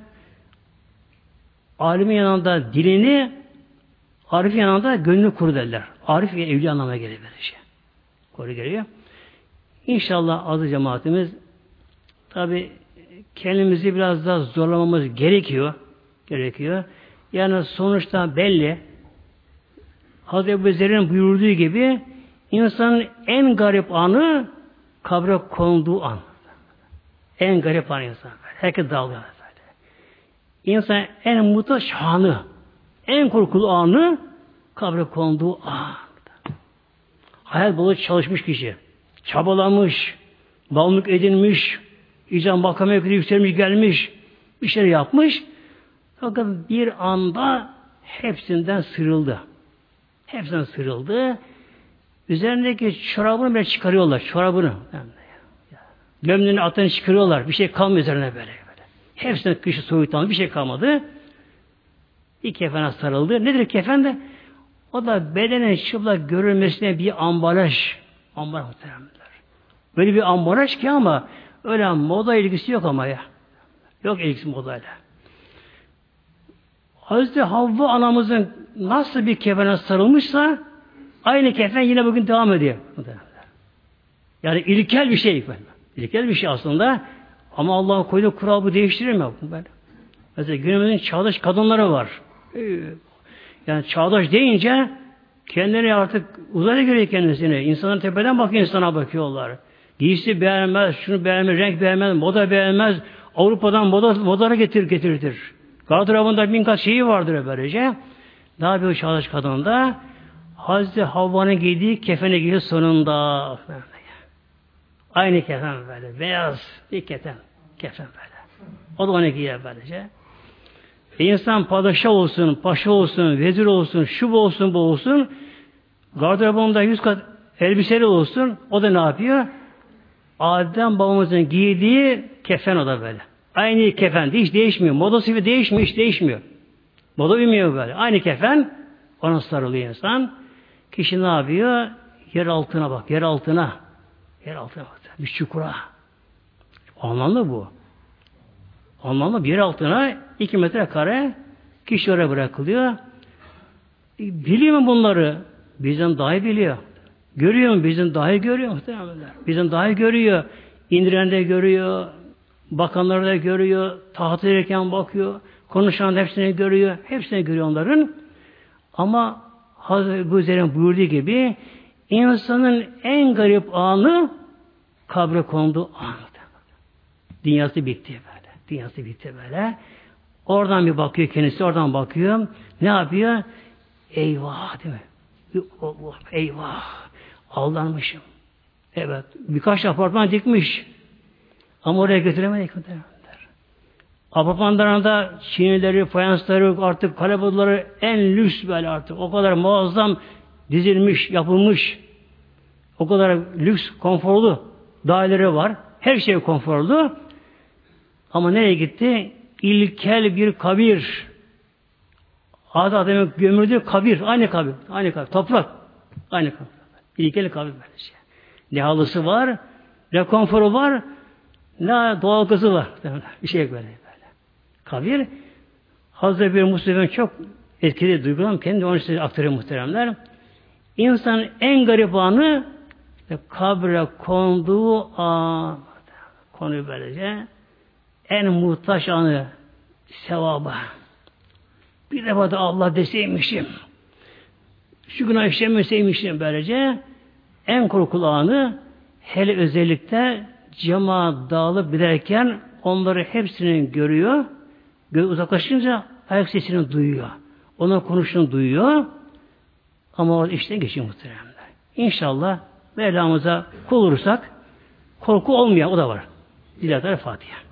Alimin yanında dilini, Arif'in yanında gönlünü koru derler. Arif ve evli anlamına gelir böylece. Koru geliyor. İnşallah azı cemaatimiz tabi kendimizi biraz daha zorlamamız gerekiyor. Gerekiyor. Yani sonuçta belli. Hazreti Ebu Zer'in buyurduğu gibi İnsanın en garip anı kabre konduğu an. En garip an insan. Herkes dağılıyor. İnsan en mutlu şanı, en korkulu anı kabre konduğu an. Hayat boyu çalışmış kişi. Çabalamış, bağımlılık edinmiş, icra makama yükselmiş gelmiş, bir şey yapmış. Fakat bir anda hepsinden sıyrıldı. Hepsinden sıyrıldı. Üzerindeki çorabını bile çıkarıyorlar. Çorabını. Gömleğini atını çıkarıyorlar. Bir şey kalmıyor üzerine böyle. Hepsine kışı soğuktan bir şey kalmadı. Bir kefene sarıldı. Nedir kefen de? O da bedenin çıplak görülmesine bir ambalaj. Ambalaj muhteremler. Böyle bir ambalaj ki ama öyle moda ilgisi yok ama ya. Yok ilgisi modayla. Hazreti Havva anamızın nasıl bir kefene sarılmışsa Aynı kefen yine bugün devam ediyor. Yani ilkel bir şey. İlkel bir şey aslında. Ama Allah koyduğu kural bu değiştirir mi? Böyle. Mesela günümüzün çağdaş kadınları var. Ee, yani çağdaş deyince kendileri artık uzaya görüyor kendisini. İnsanlar tepeden bakıyor insana bakıyorlar. Giysi beğenmez, şunu beğenmez, renk beğenmez, moda beğenmez. Avrupa'dan moda, modaları getir, getirtir. Gardırobunda bin kat şeyi vardır böylece. Daha bir çağdaş kadında Hazreti Havva'nın giydiği kefene giyiyor sonunda. Aynı kefen böyle. Beyaz bir kefen. Kefen böyle. O da onu giyer böylece. E insan padişah olsun, paşa olsun, vezir olsun, şu bu olsun, bu olsun. Gardırobunda yüz kat elbiseli olsun. O da ne yapıyor? Adem babamızın giydiği kefen o da böyle. Aynı kefen. Hiç değişmiyor. Modası değişmiyor. Hiç değişmiyor. Moda uymuyor böyle. Aynı kefen ona sarılıyor insan. Kişi ne yapıyor? Yer altına bak, yer altına. Yer altına bak. Bir çukura. Anlamlı bu. Anlamlı bir altına iki metre kare kişi oraya bırakılıyor. E, biliyor mu bunları? Bizden daha iyi biliyor. Görüyor mu? Bizden daha iyi görüyor muhtemelenler. Bizden daha iyi görüyor. İndiren de görüyor. Bakanları da görüyor. Taht verirken bakıyor. Konuşan hepsini görüyor. Hepsini görüyor onların. Ama Hazreti bu üzerine buyurduğu gibi insanın en garip anı kabre konduğu an. Dünyası bitti böyle. Dünyası bitti böyle. Oradan bir bakıyor kendisi, oradan bakıyor. Ne yapıyor? Eyvah değil mi? Eyvah. Aldanmışım. Evet. Birkaç apartman dikmiş. Ama oraya götüremedik? Apartmanlarında çinileri, fayansları, artık kalabalıkları en lüks böyle artık. O kadar muazzam dizilmiş, yapılmış. O kadar lüks, konforlu daireleri var. Her şey konforlu. Ama nereye gitti? İlkel bir kabir. Adı adamın gömüldüğü kabir. Aynı kabir. Aynı kabir. Toprak. Aynı kabir. İlkel kabir böylece. Ne halısı var, ne konforu var, ne doğal gazı var. [laughs] Bir şey böyle böyle. Kabir Hazreti bir Muslim'in çok etkili duygulam kendi onu size aktarıyor muhteremler. İnsanın en garip anı kabre konduğu an konuyu böylece en muhtaç anı sevaba. Bir defa da Allah deseymişim. Şu günah işlemeseymişim böylece en korkulu anı hele özellikle cemaat dağılıp giderken onları hepsini görüyor. Göz uzaklaşınca ayak sesini duyuyor. Onun konuştuğunu duyuyor. Ama o işte geçiyor muhteremler. İnşallah Mevlamıza kul korku olmayan o da var. Dilatlar Fatiha.